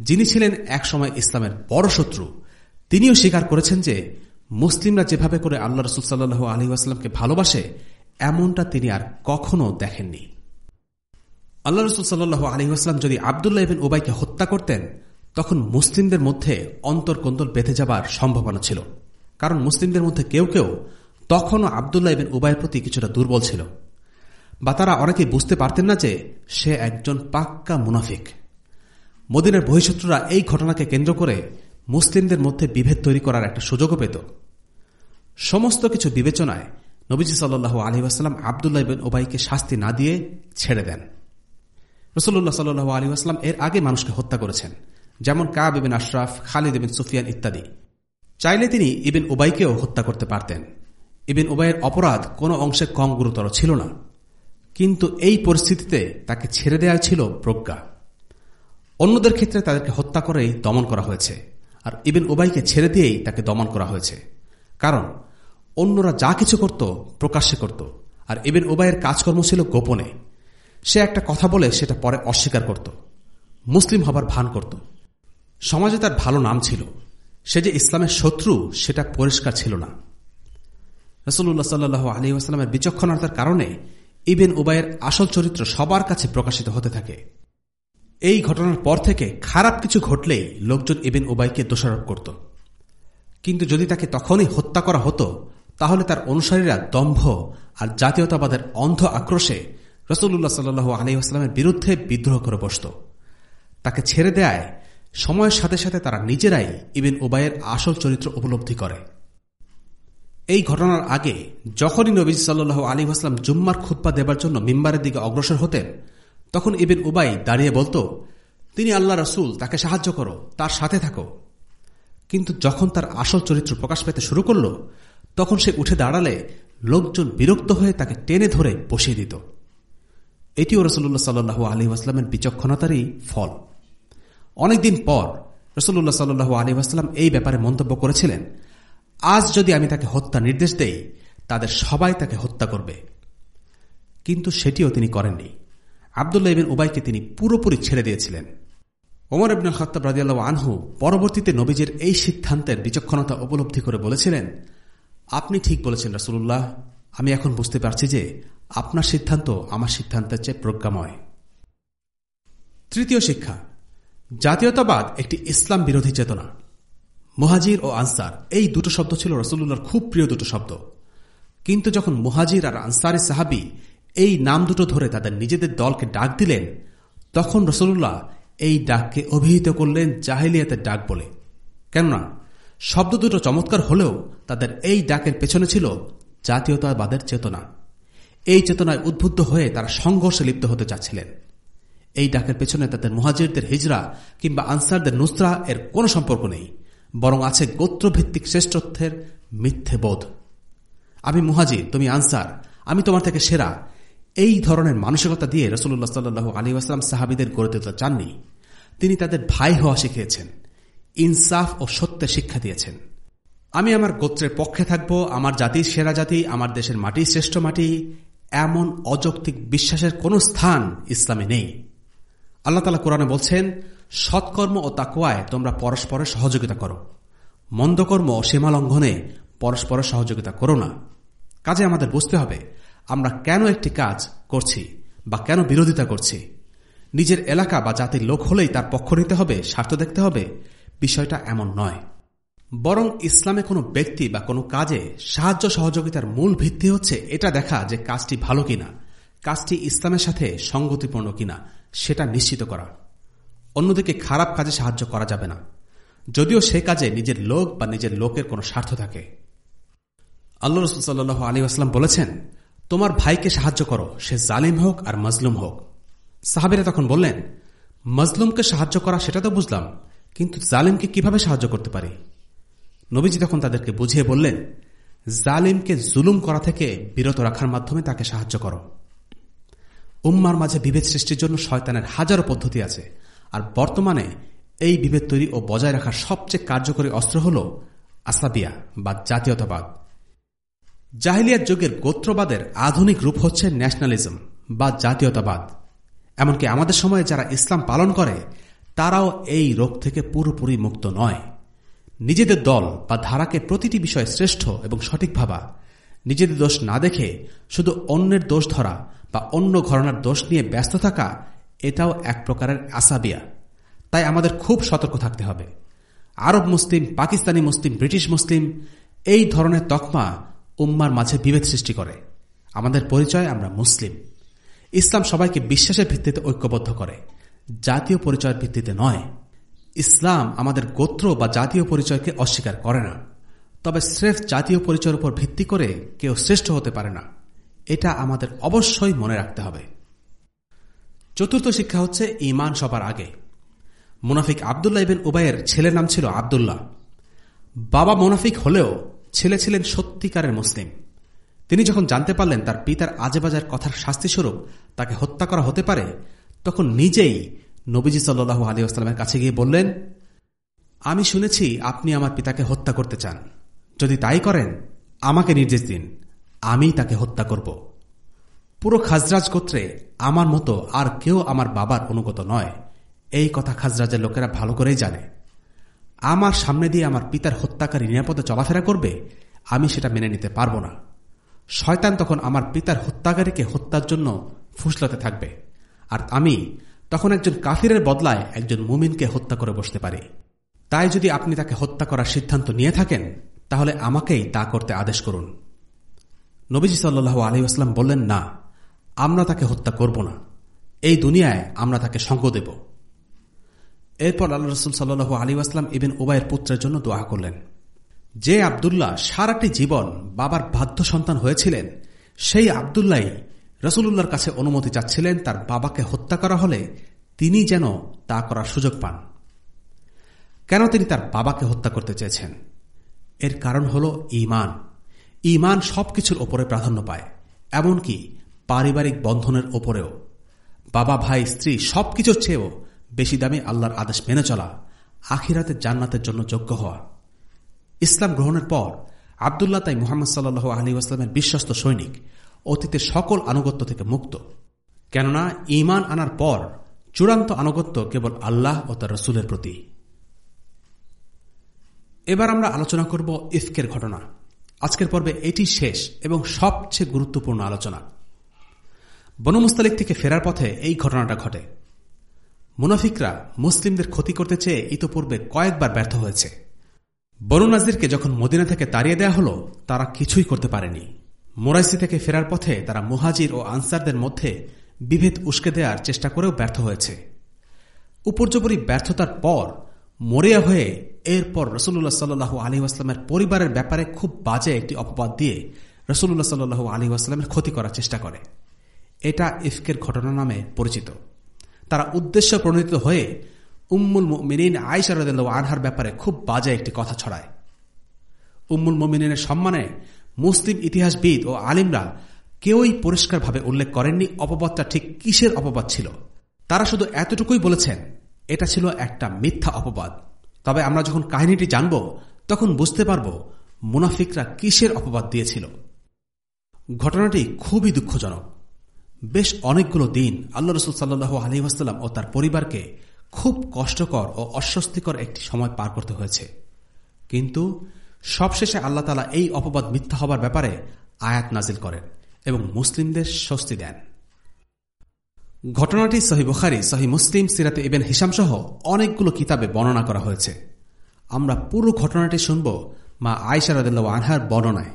যিনি ছিলেন একসময় ইসলামের বড় শত্রু। তিনিও স্বীকার করেছেন যে মুসলিমরা যেভাবে করে আল্লাহ রসুল সাল্লু আলী আসলামকে ভালোবাসে, এমনটা তিনি আর কখনো দেখেননি। আল্লাহ রসুল সাল্লু আলী আসলাম যদি আবদুল্লাহ ইবিন উবাইকে হত্যা করতেন, তখন মুসলিমদের মধ্যে অন্তর্কন্দল বেঁধে যাবার সম্ভাবনা ছিল। কারণ মুসলিমদের মধ্যে কেউ কেউ তখনও আবদুল্লাহ ইবিন উবাইয়ের প্রতি কিছুটা দুর্বল ছিল। বা তারা অনেকে বুঝতে পারতেন না যে সে একজন পাক্কা মুনাফিক। মদিনের বহিঃশত্রুরা এই ঘটনাকে কেন্দ্র করে মুসলিমদের মধ্যে বিভেদ তৈরি করার একটা সুযোগও পেত। সমস্ত কিছু বিবেচনায় নবীজি সাল্লু আলী আবদুল্লাহ বিন ওবাইকে শাস্তি না দিয়ে ছেড়ে দেন। রসুল্লাহ সাল্লু আলী আসলাম এর আগে মানুষকে হত্যা করেছেন, যেমন কাব ইবিন আশরাফ, খালিদ ইবিন সুফিয়ান ইত্যাদি। চাইলে তিনি ইবিন উবাইকেও হত্যা করতে পারতেন। ইবিন উবাইয়ের অপরাধ কোনো অংশে কম গুরুতর ছিল না। কিন্তু এই পরিস্থিতিতে তাকে ছেড়ে দেওয়া ছিল প্রজ্ঞা। অন্যদের ক্ষেত্রে তাদেরকে হত্যা করেই দমন করা হয়েছে। আর ইবিন উবাইকে ছেড়ে দিয়েই তাকে দমন করা হয়েছে। কারণ, অন্যরা যা কিছু করত, প্রকাশ্যে করত। আর ইবিন উবাইয়ের কাজকর্ম ছিল গোপনে। সে একটা কথা বলে সেটা পরে অস্বীকার করত। মুসলিম হবার ভান করত। সমাজে তার ভালো নাম ছিল। সে যে ইসলামের শত্রু, সেটা পরিষ্কার ছিল না। রসুল্লাহ সাল্লু আলী আসলামের বিচক্ষণতার কারণে ইবেন উবাইয়ের আসল চরিত্র সবার কাছে প্রকাশিত হতে থাকে। এই ঘটনার পর থেকে খারাপ কিছু ঘটলেই লোকজন ইবেন উবাইকে দোষারোপ করত। কিন্তু যদি তাকে তখনই হত্যা করা হতো, তাহলে তার অনুসারীরা দম্ভ আর জাতীয়তাবাদের অন্ধ আক্রোশে রসুল্লাহ সাল্লু আলহিহাস্লামের বিরুদ্ধে বিদ্রোহ করে বসত। তাকে ছেড়ে দেয়, সময়ের সাথে সাথে তারা নিজেরাই ইবেন উবাইয়ের আসল চরিত্র উপলব্ধি করে। এই ঘটনার আগে যখনই নবীজ সাল্লু আলী আসলাম জুম্মার খুদ্া দেবার জন্য মিম্বারের দিকে অগ্রসর হতেন তখন ইবেন উবাই দাঁড়িয়ে বলত, তিনি আল্লাহ রসুল, তাকে সাহায্য করো, তার সাথে থাকো। কিন্তু যখন তার আসল চরিত্র প্রকাশ পেতে শুরু করল, তখন সে উঠে দাঁড়ালে লোকজন বিরক্ত হয়ে তাকে টেনে ধরে বসিয়ে দিত। এটিও রসুল্লাহ সাল্লু আলী আসলামের বিচক্ষণতারই ফল। অনেকদিন পর রসুল্লাহ সাল্লু আলী আসলাম এই ব্যাপারে মন্তব্য করেছিলেন, আজ যদি আমি তাকে হত্যা নির্দেশ দেই, তাদের সবাই তাকে হত্যা করবে। কিন্তু সেটিও তিনি করেননি। আবদুল্লাহ ইবিন উবাইকে তিনি পুরোপুরি ছেড়ে দিয়েছিলেন। ওমর ইবনুল খত্তাব রাজিয়াল্লাহ আনহু পরবর্তীতে নবীজের এই সিদ্ধান্তের বিচক্ষণতা উপলব্ধি করে বলেছিলেন, আপনি ঠিক বলেছেন রাসুল্লাহ আমি এখন বুঝতে পারছি যে আপনার সিদ্ধান্ত আমার সিদ্ধান্তের চেয়ে প্রজ্ঞাময়। তৃতীয় শিক্ষা, জাতীয়তাবাদ একটি ইসলাম বিরোধী চেতনা। মোহাজির ও আনসার, এই দুটো শব্দ ছিল রসুল্লাহর খুব প্রিয় দুটো শব্দ। কিন্তু যখন মোহাজির আর আনসারি সাহাবি এই নাম দুটো ধরে তাদের নিজেদের দলকে ডাক দিলেন। তখন রসুল্লাহ এই ডাককে অভিহিত করলেন জাহেলিয়াতের ডাক বলে। কেননা, শব্দ দুটো চমৎকার হলেও তাদের এই ডাকের পেছনে ছিল জাতীয়তাবাদের চেতনা। এই চেতনায় উদ্বুদ্ধ হয়ে তারা সংঘর্ষে লিপ্ত হতে চাচ্ছিলেন। এই ডাকের পেছনে তাদের মুহাজিরদের হিজরা কিংবা আনসারদের নুসরা এর কোনো সম্পর্ক নেই, বরং আছে গোত্রভিত্তিক শ্রেষ্ঠত্বের মিথ্যে বোধ আমি মুহাজির, তুমি আনসার, আমি তোমার থেকে সেরা এই ধরনের মানসিকতা দিয়ে রসুল্লাহ সাল্লু আলী আসলাম সাহাবিদের গড়ে তুলতে চাননি। তিনি তাদের ভাই হওয়া শিখিয়েছেন, ইনসাফ ও সত্যের শিক্ষা দিয়েছেন। আমি আমার গোত্রের পক্ষে থাকব, আমার জাতির সেরা জাতি, আমার দেশের মাটি শ্রেষ্ঠ মাটি, এমন অযৌক্তিক বিশ্বাসের কোন স্থান ইসলামে নেই। আল্লাহ তালা কোরআনে বলছেন, সৎকর্ম ও তাকুয়ায় তোমরা পরস্পরের সহযোগিতা করো। মন্দকর্ম ও সীমালঙ্ঘনে পরস্পরের সহযোগিতা করো না। কাজে আমাদের বুঝতে হবে। আমরা কেন একটি কাজ করছি বা কেন বিরোধিতা করছি? নিজের এলাকা বা জাতির লোক হলেই তার পক্ষ নিতে হবে, স্বার্থ দেখতে হবে। বিষয়টা এমন নয়। বরং ইসলামে কোনো ব্যক্তি বা কোনো কাজে সাহায্য সহযোগিতার মূল ভিত্তি হচ্ছে এটা দেখা যে কাজটি ভালো কিনা, কাজটি ইসলামের সাথে সঙ্গতিপূর্ণ কিনা, সেটা নিশ্চিত করা। অন্যদিকে খারাপ কাজে সাহায্য করা যাবে না, যদিও সে কাজে নিজের লোক বা নিজের লোকের কোনো স্বার্থ থাকে। আল্লাহ রসুল সাল্লাহ আলী আসলাম বলেছেন তোমার ভাইকে সাহায্য করো। সে জালিম হোক আর মজলুম হোক। সাহাবিরা তখন বললেন, মজলুমকে সাহায্য করা সেটা তো বুঝলাম, কিন্তু জালিমকে কীভাবে সাহায্য করতে পারি? নবীজি তখন তাদেরকে বুঝিয়ে বললেন, জালিমকে জুলুম করা থেকে বিরত রাখার মাধ্যমে তাকে সাহায্য করো। উম্মার মাঝে বিভেদ সৃষ্টির জন্য শয়তানের হাজারো পদ্ধতি আছে, আর বর্তমানে এই বিভেদ তৈরি ও বজায় রাখার সবচেয়ে কার্যকরী অস্ত্র হল আসাবিয়া বা জাতীয়তাবাদ। জাহিলিয়ার যুগের গোত্রবাদের আধুনিক রূপ হচ্ছে ন্যাশনালিজম বা জাতীয়তাবাদ। এমনকি আমাদের সময়ে যারা ইসলাম পালন করে, তারাও এই রোগ থেকে পুরোপুরি মুক্ত নয়। নিজেদের দল বা ধারাকে প্রতিটি বিষয়ে শ্রেষ্ঠ এবং সঠিক ভাবা, নিজেদের দোষ না দেখে শুধু অন্যের দোষ ধরা বা অন্য ঘরনার দোষ নিয়ে ব্যস্ত থাকা, এটাও এক প্রকারের আসাবিয়া। তাই আমাদের খুব সতর্ক থাকতে হবে। আরব মুসলিম, পাকিস্তানি মুসলিম, ব্রিটিশ মুসলিম, এই ধরনের তকমা উম্মার মাঝে বিভেদ সৃষ্টি করে। আমাদের পরিচয় আমরা মুসলিম। ইসলাম সবাইকে বিশ্বাসের ভিত্তিতে ঐক্যবদ্ধ করে। জাতীয় পরিচয়ের ভিত্তিতে নয়। ইসলাম আমাদের গোত্র বা জাতীয় পরিচয়কে অস্বীকার করে না। তবে স্রেফ জাতীয় পরিচয়ের উপর ভিত্তি করে কেউ শ্রেষ্ঠ হতে পারে না। এটা আমাদের অবশ্যই মনে রাখতে হবে। চতুর্থ শিক্ষা হচ্ছে ইমান সবার আগে। মুনাফিক আবদুল্লাহ ইবেন উবাইয়ের ছেলের নাম ছিল আবদুল্লাহ। বাবা মুনাফিক হলেও ছেলে ছিলেন সত্যিকারের মুসলিম। তিনি যখন জানতে পারলেন তার পিতার আজেবাজার কথার শাস্তিস্বরূপ তাকে হত্যা করা হতে পারে, তখন নিজেই নবীজি সাল্লু আলী আসলামের কাছে গিয়ে বললেন, আমি শুনেছি আপনি আমার পিতাকে হত্যা করতে চান। যদি তাই করেন, আমাকে নির্দেশ দিন, আমি তাকে হত্যা করব। পুরো খাজরাজ গোত্রে আমার মতো আর কেউ আমার বাবার অনুগত নয়। এই কথা খাজরাজের লোকেরা ভালো করেই জানে। আমার সামনে দিয়ে আমার পিতার হত্যাকারী নিরাপদে চলাফেরা করবে, আমি সেটা মেনে নিতে পারব না। শয়তান তখন আমার পিতার হত্যাকারীকে হত্যার জন্য ফুসলাতে থাকবে। আর আমি তখন একজন কাফিরের বদলায় একজন মুমিনকে হত্যা করে বসতে পারি। তাই যদি আপনি তাকে হত্যা করার সিদ্ধান্ত নিয়ে থাকেন, তাহলে আমাকেই তা করতে আদেশ করুন। নবীজি সাল্লু আলী আসলাম বললেন, না, আমরা তাকে হত্যা করব না। এই দুনিয়ায় আমরা তাকে সঙ্গ দেব। এরপর আল্লাহ রসুল সাল্লু আলী আসলাম ইবেন ওবায়ের পুত্রের জন্য দোয়া করলেন। যে আবদুল্লাহ সারাটি জীবন বাবার বাধ্য সন্তান হয়েছিলেন, সেই আবদুল্লাহ রসুল্লাহর কাছে অনুমতি চাচ্ছিলেন তার বাবাকে হত্যা করা হলে তিনি যেন তা করার সুযোগ পান। কেন তিনি তার বাবাকে হত্যা করতে চেয়েছেন? এর কারণ হল ইমান ইমান সবকিছুর ওপরে প্রাধান্য পায়, এমনকি পারিবারিক বন্ধনের ওপরেও। বাবা, ভাই, স্ত্রী সবকিছুর চেয়েও বেশি দামে আল্লাহর আদেশ মেনে চলা, আখিরাতে জান্নাতের জন্য যোগ্য হওয়া। ইসলাম গ্রহণের পর আবদুল্লাহ তাই মোহাম্মদ সাল্লু আলী আসলামের বিশ্বস্ত সৈনিক, অতীতের সকল আনুগত্য থেকে মুক্ত। কেননা ইমান আনার পর চূড়ান্ত আনুগত্য কেবল আল্লাহ ও তার রসুলের প্রতি। এবার আমরা আলোচনা করব ইফকের ঘটনা। আজকের পর্বে এটি শেষ এবং সবচেয়ে গুরুত্বপূর্ণ আলোচনা। বনমুস্তালিক থেকে ফেরার পথে এই ঘটনাটা ঘটে। মুনাফিকরা মুসলিমদের ক্ষতি করতে চেয়ে ইতোপূর্বে কয়েকবার ব্যর্থ হয়েছে। বনু নাজিরকে যখন মদিনা থেকে তাড়িয়ে দেওয়া হল, তারা কিছুই করতে পারেনি। মোরাইসি থেকে ফেরার পথে তারা মুহাজির ও আনসারদের মধ্যে বিভেদ উস্কে দেওয়ার চেষ্টা করেও ব্যর্থ হয়েছে। উপর্যপরি ব্যর্থতার পর মরিয়া হয়ে এরপর রসুল্লাহ সাল্লু আলী আসলামের পরিবারের ব্যাপারে খুব বাজে একটি অপবাদ দিয়ে রসুল্লাহ সাল্লু আলী আসলামের ক্ষতি করার চেষ্টা করে। এটা ইফকের ঘটনা নামে পরিচিত। তারা উদ্দেশ্য প্রণীত হয়ে উম্মুল মিনিন আয়সার আনহার ব্যাপারে খুব বাজে একটি কথা ছড়ায়। উম্মুল মমিনের সম্মানে মুসলিম ইতিহাসবিদ ও আলিমরা কেউই পরিষ্কারভাবে উল্লেখ করেননি অপবাদটা ঠিক কিসের অপবাদ ছিল। তারা শুধু এতটুকুই বলেছেন, এটা ছিল একটা মিথ্যা অপবাদ। তবে আমরা যখন কাহিনীটি জানব, তখন বুঝতে পারব মুনাফিকরা কিসের অপবাদ দিয়েছিল। ঘটনাটি খুবই দুঃখজনক। বেশ অনেকগুলো দিন আল্লাহ রসুল সাল্লু আলহিহাস্লাম ও তার পরিবারকে খুব কষ্টকর ও অস্বস্তিকর একটি সময় পার করতে হয়েছে। কিন্তু সবশেষে আল্লাহ তালা এই অপবাদ মিথ্যা হবার ব্যাপারে আয়াত নাজিল করেন এবং মুসলিমদের স্বস্তি দেন। ঘটনাটি সহি বুখারি, সহি মুসলিম, সিরাতে ইবেন হিসাম সহ অনেকগুলো কিতাবে বর্ণনা করা হয়েছে। আমরা পুরো ঘটনাটি শুনব মা আয়সা রদুল্লাহ আনহার বর্ণনায়।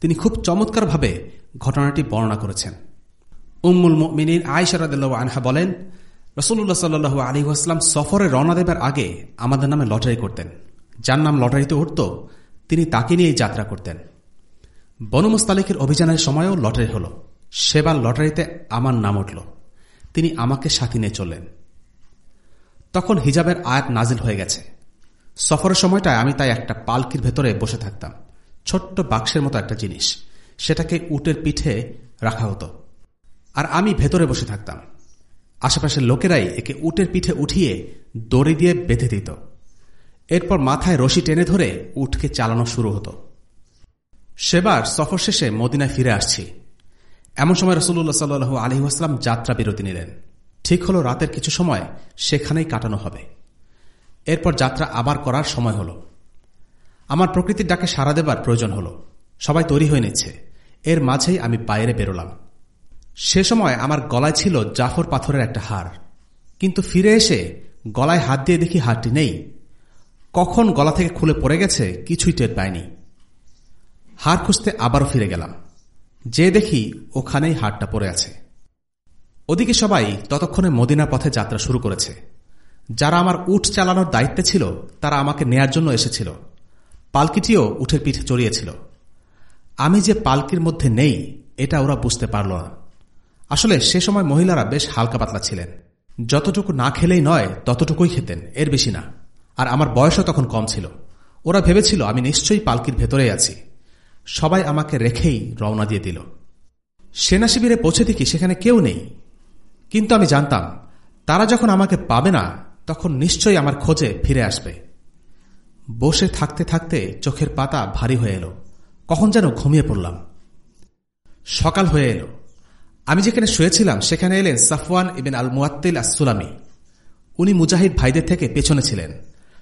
তিনি খুব চমৎকারভাবে ঘটনাটি বর্ণনা করেছেন। উম্মুল মিনীর আয়সা রদুল্লাহ আনহা বলেন রসুল্লাহ সাল্লু আলী আসলাম সফরে রওনা দেবার আগে আমাদের নামে লটারি করতেন। যার নাম লটারিতে উঠত, তিনি তাকে নিয়েই যাত্রা করতেন। বনমস্তালিকের অভিযানের সময়ও লটারি হল। সেবার লটারিতে আমার নাম উঠল। তিনি আমাকে সাথী নিয়ে চললেন। তখন হিজাবের আয়াত নাজিল হয়ে গেছে। সফরের সময়টায় আমি তাই একটা পালকির ভেতরে বসে থাকতাম। ছোট্ট বাক্সের মতো একটা জিনিস, সেটাকে উটের পিঠে রাখা হতো। আর আমি ভেতরে বসে থাকতাম। আশেপাশের লোকেরাই একে উটের পিঠে উঠিয়ে দড়ি দিয়ে বেঁধে দিত। এরপর মাথায় রশি টেনে ধরে উঠকে চালানো শুরু হতো। সেবার সফর শেষে মদিনায় ফিরে আসছি। এমন সময় রসুল্লাহ সাল্লু আলহিহাস্লাম যাত্রা বিরতি নিলেন। ঠিক হলো রাতের কিছু সময় সেখানেই কাটানো হবে। এরপর যাত্রা আবার করার সময় হল। আমার প্রকৃতির ডাকে সাড়া দেবার প্রয়োজন হল। সবাই তৈরি হয়ে নিচ্ছে। এর মাঝেই আমি বাইরে বেরোলাম। সে সময় আমার গলায় ছিল জাফর পাথরের একটা হার। কিন্তু ফিরে এসে গলায় হাত দিয়ে দেখি হারটি নেই। কখন গলা থেকে খুলে পড়ে গেছে কিছুই টের পায়নি হার খুঁজতে আবারও ফিরে গেলাম। যে দেখি ওখানেই হারটা পড়ে আছে। ওদিকে সবাই ততক্ষণে মদিনা পথে যাত্রা শুরু করেছে। যারা আমার উঠ চালানোর দায়িত্বে ছিল, তারা আমাকে নেয়ার জন্য এসেছিল। পালকিটিও উঠের পিঠে চড়িয়েছিল। আমি যে পালকির মধ্যে নেই, এটা ওরা বুঝতে পারল না। আসলে সে সময় মহিলারা বেশ হালকা পাতলা ছিলেন। যতটুকু না খেলেই নয়, ততটুকুই খেতেন, এর বেশি না। আর আমার বয়সও তখন কম ছিল। ওরা ভেবেছিল, আমি নিশ্চয়ই পালকির ভেতরেই আছি। সবাই আমাকে রেখেই রওনা দিয়ে দিল। সেনা শিবিরে পৌঁছে দেখি সেখানে কেউ নেই। কিন্তু আমি জানতাম, তারা যখন আমাকে পাবে না, তখন নিশ্চয়ই আমার খোঁজে ফিরে আসবে। বসে থাকতে থাকতে চোখের পাতা ভারী হয়ে এলো। কখন যেন ঘুমিয়ে পড়লাম। সকাল হয়ে এলো। আমি যেখানে শুয়েছিলাম, সেখানে এলেন সাফওয়ান ইবেন আল মুয়াত্তিল আসুলামি উনি মুজাহিদ ভাইদের থেকে পেছনে ছিলেন।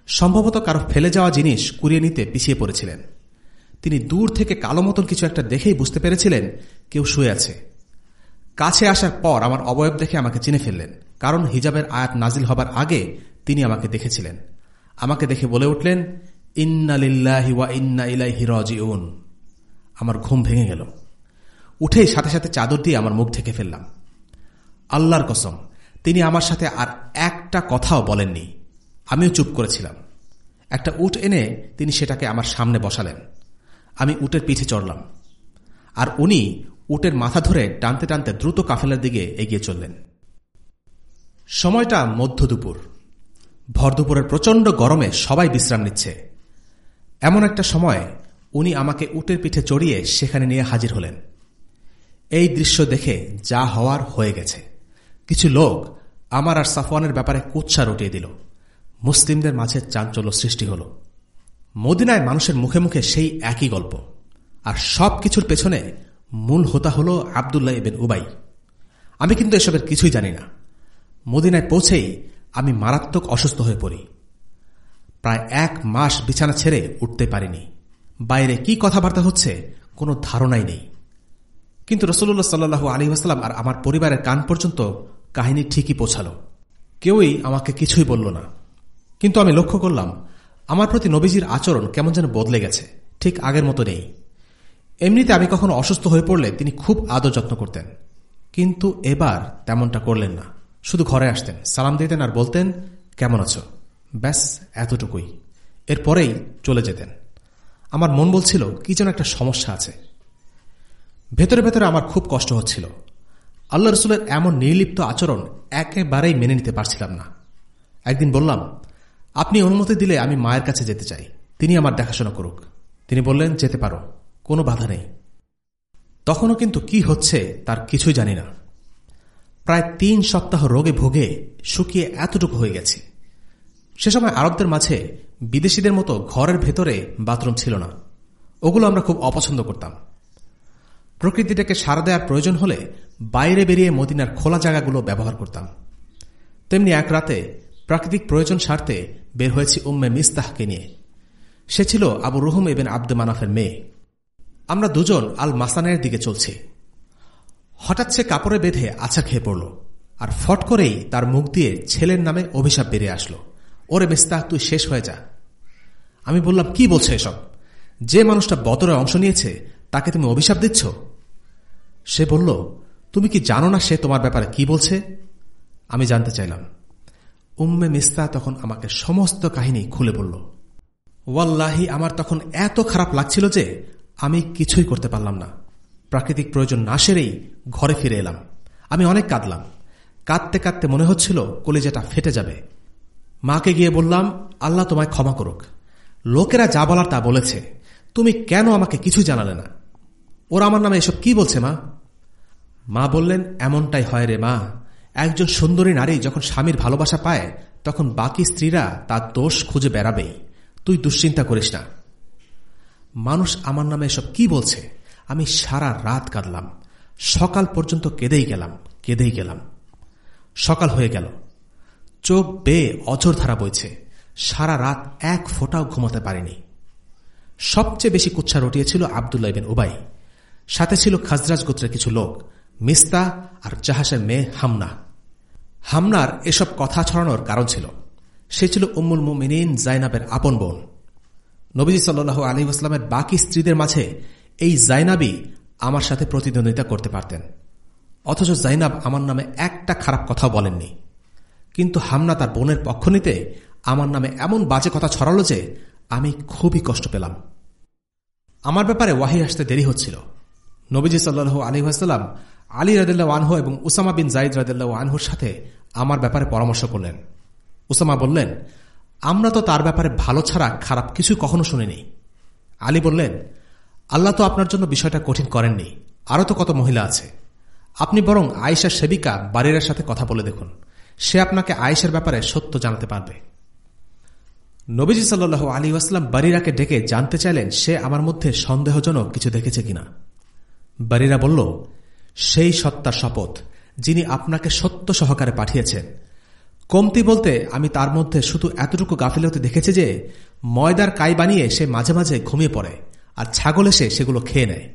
সম্ভবত কারও ফেলে যাওয়া জিনিস কুড়িয়ে নিতে পিছিয়ে পড়েছিলেন। তিনি দূর থেকে কালো মতন কিছু একটা দেখেই বুঝতে পেরেছিলেন কেউ শুয়ে আছে। কাছে আসার পর আমার অবয়ব দেখে আমাকে চিনে ফেললেন, কারণ হিজাবের আয়াত নাজিল হবার আগে তিনি আমাকে দেখেছিলেন। আমাকে দেখে বলে উঠলেন ইন্নালিল্লাহি ওয়া ইন্না ইলাইহি রাজিউন। আমার ঘুম ভেঙে গেল। উঠেই সাথে সাথে চাদর দিয়ে আমার মুখ ঢেকে ফেললাম। আল্লাহর কসম, তিনি আমার সাথে আর একটা কথাও বলেননি। আমিও চুপ করেছিলাম। একটা উট এনে তিনি সেটাকে আমার সামনে বসালেন। আমি উটের পিঠে চড়লাম। আর উনি উটের মাথা ধরে টানতে টানতে দ্রুত কাফেলার দিকে এগিয়ে চললেন। সময়টা মধ্য দুপুর। ভর দুপুরের প্রচণ্ড গরমে সবাই বিশ্রাম নিচ্ছে। এমন একটা সময় উনি আমাকে উটের পিঠে চড়িয়ে সেখানে নিয়ে হাজির হলেন। এই দৃশ্য দেখে যা হওয়ার হয়ে গেছে। কিছু লোক আমার আর সাফওয়ানের ব্যাপারে কুচ্ছা রটিয়ে দিল। মুসলিমদের মাঝে চাঞ্চল্য সৃষ্টি হল। মদিনায় মানুষের মুখে মুখে সেই একই গল্প। আর সব কিছুর পেছনে মূল হোতা হল আবদুল্লাহ ইবেন উবাই। আমি কিন্তু এসবের কিছুই জানি না। মদিনায় পৌঁছেই আমি মারাত্মক অসুস্থ হয়ে পড়ি। প্রায় এক মাস বিছানা ছেড়ে উঠতে পারিনি। বাইরে কি কথাবার্তা হচ্ছে কোনো ধারণাই নেই। কিন্তু রসুল্লাহ সাল্লু আলী আসলাম আর আমার পরিবারের কান পর্যন্ত কাহিনী ঠিকই পৌঁছাল। কেউই আমাকে কিছুই বলল না। কিন্তু আমি লক্ষ্য করলাম, আমার প্রতি নবীজির আচরণ কেমন যেন বদলে গেছে। ঠিক আগের মতো নেই। এমনিতে আমি কখনো অসুস্থ হয়ে পড়লে তিনি খুব আদর যত্ন করতেন। কিন্তু এবার তেমনটা করলেন না। শুধু ঘরে আসতেন, সালাম দিতেন আর বলতেন, কেমন আছো? ব্যাস, এতটুকুই। এরপরেই চলে যেতেন। আমার মন বলছিল, কি যেন একটা সমস্যা আছে। ভেতরে ভেতরে আমার খুব কষ্ট হচ্ছিল। আল্লাহ রসুলের এমন নির্লিপ্ত আচরণ একেবারেই মেনে নিতে পারছিলাম না। একদিন বললাম, আপনি অনুমতি দিলে আমি মায়ের কাছে যেতে চাই। তিনি আমার দেখাশোনা করুক। তিনি বললেন, যেতে পারো, কোনো বাধা নেই। তখনও কিন্তু কি হচ্ছে তার কিছুই জানি না। প্রায় তিন সপ্তাহ রোগে ভোগে শুকিয়ে এতটুকু হয়ে গেছি। সে সময় আরবদের মাঝে বিদেশিদের মতো ঘরের ভেতরে বাথরুম ছিল না। ওগুলো আমরা খুব অপছন্দ করতাম। প্রকৃতিটাকে সারা দেওয়ার প্রয়োজন হলে বাইরে বেরিয়ে মদিনার খোলা জায়গাগুলো ব্যবহার করতাম। তেমনি এক রাতে প্রাকৃতিক প্রয়োজন স্বার্থে বের হয়েছি উম্মে মিস্তাহকে নিয়ে। সে ছিল আবু রুহুম এবেন আব্দে মানাফের মেয়ে। আমরা দুজন আল মাসানের দিকে চলছি। হঠাৎ সে কাপড়ে বেঁধে আছা খেয়ে পড়ল আর ফট করেই তার মুখ দিয়ে ছেলের নামে অভিশাপ বেরিয়ে আসলো। ওরে মিস্তাহ, তুই শেষ হয়ে যা। আমি বললাম, কি বলছে এসব? যে মানুষটা বদরে অংশ নিয়েছে, তাকে তুমি অভিশাপ দিচ্ছ? সে বলল, তুমি কি জানো না সে তোমার ব্যাপারে কি বলছে? আমি জানতে চাইলাম। উম্মে মিস্তা তখন আমাকে সমস্ত কাহিনী খুলে বলল, ওয়াল্লাহি, আমার তখন এত খারাপ লাগছিল যে আমি কিছুই করতে পারলাম না। প্রাকৃতিক প্রয়োজন না সেরেই ঘরে ফিরে এলাম। আমি অনেক কাঁদলাম। কাঁদতে কাঁদতে মনে হচ্ছিল কলিজাটা ফেটে যাবে। মাকে গিয়ে বললাম, আল্লাহ তোমায় ক্ষমা করুক। লোকেরা যা বলার তা বলেছে। তুমি কেন আমাকে কিছু জানালে না? ওরা আমার নামে এসব কি বলছে, মা? মা বললেন, এমনটাই হয় রে মা। একজন সুন্দরী নারী যখন স্বামীর ভালোবাসা পায়, তখন বাকি স্ত্রীরা তার দোষ খুঁজে বেড়াবেই। তুই দুশ্চিন্তা করিস না। মানুষ আমার নামে এসব কি বলছে? আমি সারা রাত কাঁদলাম। সকাল পর্যন্ত কেঁদেই গেলাম কেঁদেই গেলাম। সকাল হয়ে গেল। চোখ বেয়ে অজর ধারা বইছে। সারা রাত এক ফোটাও ঘুমাতে পারিনি। সবচেয়ে বেশি কুচ্ছা রটিয়েছিল আবদুল্লাহ বিন উবাই। সাথে ছিল খাজরাজ গোত্রের কিছু লোক। মিস্তা আর জাহাসের মেয়ে হামনা হামনার এসব কথা ছড়ানোর কারণ ছিল। সে ছিল উম্মুল মুমিনিন জাইনাবের আপন বোন। নবীজি সাল্লু আলী আসলামের বাকি স্ত্রীদের মাঝে এই জাইনাবই আমার সাথে প্রতিদ্বন্দ্বিতা করতে পারতেন। অথচ জাইনাব আমার নামে একটা খারাপ কথাও বলেননি। কিন্তু হামনা তার বোনের পক্ষ নিতে আমার নামে এমন বাজে কথা ছড়ালো যে আমি খুবই কষ্ট পেলাম। আমার ব্যাপারে ওয়াহি আসতে দেরি হচ্ছিল। নবীজি সাল্লু আলী আসাল্লাম আলী রাদিল্লাহ আনহু এবং উসামা বিন জাইদ রাদিল্লাহ আনহুর সাথে আমার ব্যাপারে পরামর্শ করলেন। উসামা বললেন, আমরা তো তার ব্যাপারে ভালো ছাড়া খারাপ কিছু কখনো শুনিনি। আলী বললেন, আল্লাহ তো আপনার জন্য বিষয়টা কঠিন করেননি আরও তো কত মহিলা আছে। আপনি বরং আয়েশার সেবিকা বাড়ির সাথে কথা বলে দেখুন, সে আপনাকে আয়েশের ব্যাপারে সত্য জানাতে পারবে। নবীজি সাল্লু আলী আসলাম বারিরাকে ডেকে জানতে চাইলেন, সে আমার মধ্যে সন্দেহজনক কিছু দেখেছে কিনা? বারিরা বলল, সেই সত্তার শপথ, যিনি আপনাকে সত্য সহকারে পাঠিয়েছেন। কমতি বলতে, আমি তার মধ্যে শুধু এতটুকু গাফিলতি দেখেছি যে, ময়দার কাই বানিয়ে সে মাঝে মাঝে ঘুমিয়ে পড়ে, আর ছাগল এসে সেগুলো খেয়ে নেয়।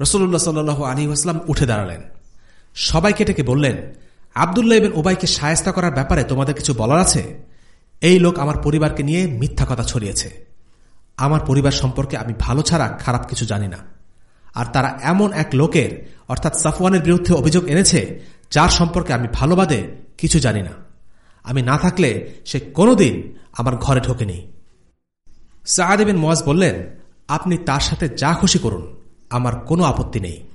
রসুল্লাহ সাল্লু আলী আসলাম উঠে দাঁড়ালেন। সবাই কেটেকে বললেন, আবদুল্লাহ ইবেন ওবাইকে সায়স্তা করার ব্যাপারে তোমাদের কিছু বলার আছে? এই লোক আমার পরিবারকে নিয়ে মিথ্যা কথা ছড়িয়েছে। আমার পরিবার সম্পর্কে আমি ভালো ছাড়া খারাপ কিছু জানি না। আর তারা এমন এক লোকের, অর্থাৎ সাফওয়ানের বিরুদ্ধে অভিযোগ এনেছে, যার সম্পর্কে আমি ভালোবাদে কিছু জানি না। আমি না থাকলে সে কোনোদিন আমার ঘরে ঢোকেনি। সাহাদেবিন মোয়াজ বললেন, আপনি তার সাথে যা খুশি করুন, আমার কোনো আপত্তি নেই।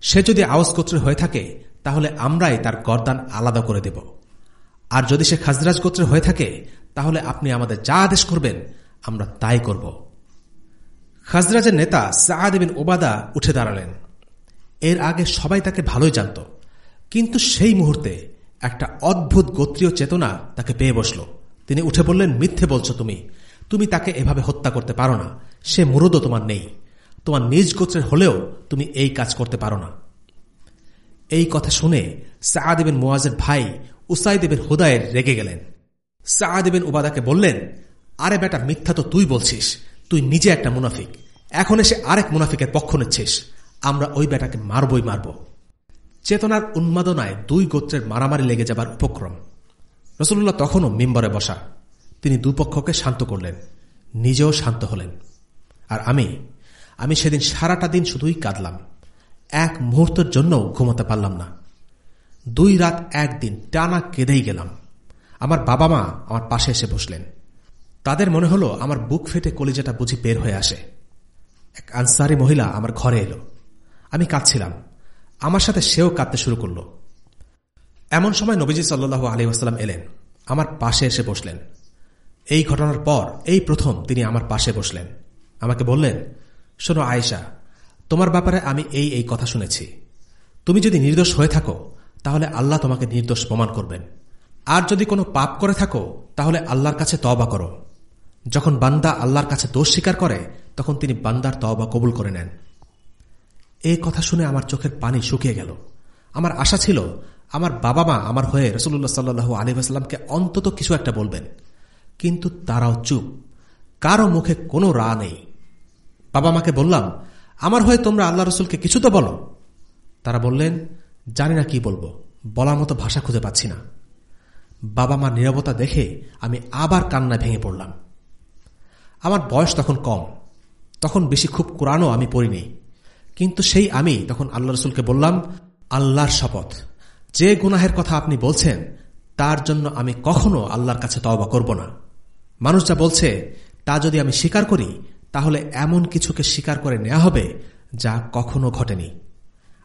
সে যদি আওয়াজ গোত্রে হয়ে থাকে, তাহলে আমরাই তার গরদান আলাদা করে দেব। আর যদি সে খাজরাজ গোত্রে হয়ে থাকে, তাহলে আপনি আমাদের যা আদেশ করবেন, আমরা তাই করব। খাজরাজের নেতা সাদ বিন ওবাদা উঠে দাঁড়ালেন। এর আগে সবাই তাকে ভালোই জানত। কিন্তু সেই মুহূর্তে একটা অদ্ভুত গোত্রীয় চেতনা তাকে পেয়ে বসল। তিনি উঠে বললেন, মিথ্যে বলছো তুমি। তুমি তাকে এভাবে হত্যা করতে পারো না। সে মুরুদও তোমার নেই। তোমার নিজ গোত্রের হলেও তুমি এই কাজ করতে পারো না। এই কথা শুনে সাহাদেবেন মোয়াজের ভাই উসাইদেবের হুদায়ের রেগে গেলেন। সাহাদেবেন উবাদাকে বললেন, আরে বেটা, মিথ্যা তো তুই বলছিস। তুই নিজে একটা মুনাফিক। এখন এসে আরেক মুনাফিকের পক্ষ নিচ্ছিস। আমরা ওই বেটাকে মারবই মারব। চেতনার উন্মাদনায় দুই গোত্রের মারামারি লেগে যাবার উপক্রম। রসুল্লাহ তখনও মেম্বরে বসা। তিনি দুপক্ষকে শান্ত করলেন। নিজেও শান্ত হলেন। আর আমি আমি সেদিন সারাটা দিন শুধুই কাঁদলাম। এক মুহূর্তের জন্য ঘুমাতে পারলাম না। দুই রাত একদিন টানা কেঁদেই গেলাম। আমার বাবা মা আমার পাশে এসে বসলেন। তাদের মনে হলো আমার বুক ফেটে কলিজাটা বুঝি বের হয়ে আসে। এক আনসারি মহিলা আমার ঘরে এলো। আমি কাঁদছিলাম। আমার সাথে সেও কাঁদতে শুরু করল। এমন সময় নবীজি সাল্লু আলী আসালাম এলেন। আমার পাশে এসে বসলেন। এই ঘটনার পর, এই প্রথম তিনি আমার পাশে বসলেন। আমাকে বললেন, শোনো আয়েশা, তোমার ব্যাপারে আমি এই এই কথা শুনেছি। তুমি যদি নির্দোষ হয়ে থাকো, তাহলে আল্লাহ তোমাকে নির্দোষ প্রমাণ করবেন। আর যদি কোনো পাপ করে থাকো, তাহলে আল্লাহর কাছে তবা করো। যখন বান্দা আল্লাহর কাছে দোষ স্বীকার করে, তখন তিনি বান্দার তওবা কবুল করে নেন। এই কথা শুনে আমার চোখের পানি শুকিয়ে গেল। আমার আশা ছিল, আমার বাবা মা আমার হয়ে রসুল্লাহ সাল্লু আলিবাস্লামকে অন্তত কিছু একটা বলবেন। কিন্তু তারাও চুপ। কারও মুখে কোনো রা নেই। বাবা মাকে বললাম, আমার হয়ে তোমরা আল্লাহ রসুলকে কিছু তো বলো। তারা বললেন, জানি না কি বলব। বলার মতো ভাষা খুঁজে পাচ্ছি না। বাবা মার নিরবতা দেখে আমি আবার কান্নায় ভেঙে পড়লাম। আমার বয়স তখন কম। তখন বেশি খুব কোরআনও আমি পড়িনি। কিন্তু সেই আমি তখন আল্লাহ রসুলকে বললাম, আল্লাহর শপথ। যে গুনাহের কথা আপনি বলছেন, তার জন্য আমি কখনো আল্লাহর কাছে তওবা করব না। মানুষ যা বলছে, তা যদি আমি স্বীকার করি, তাহলে এমন কিছুকে স্বীকার করে নেওয়া হবে, যা কখনো ঘটেনি।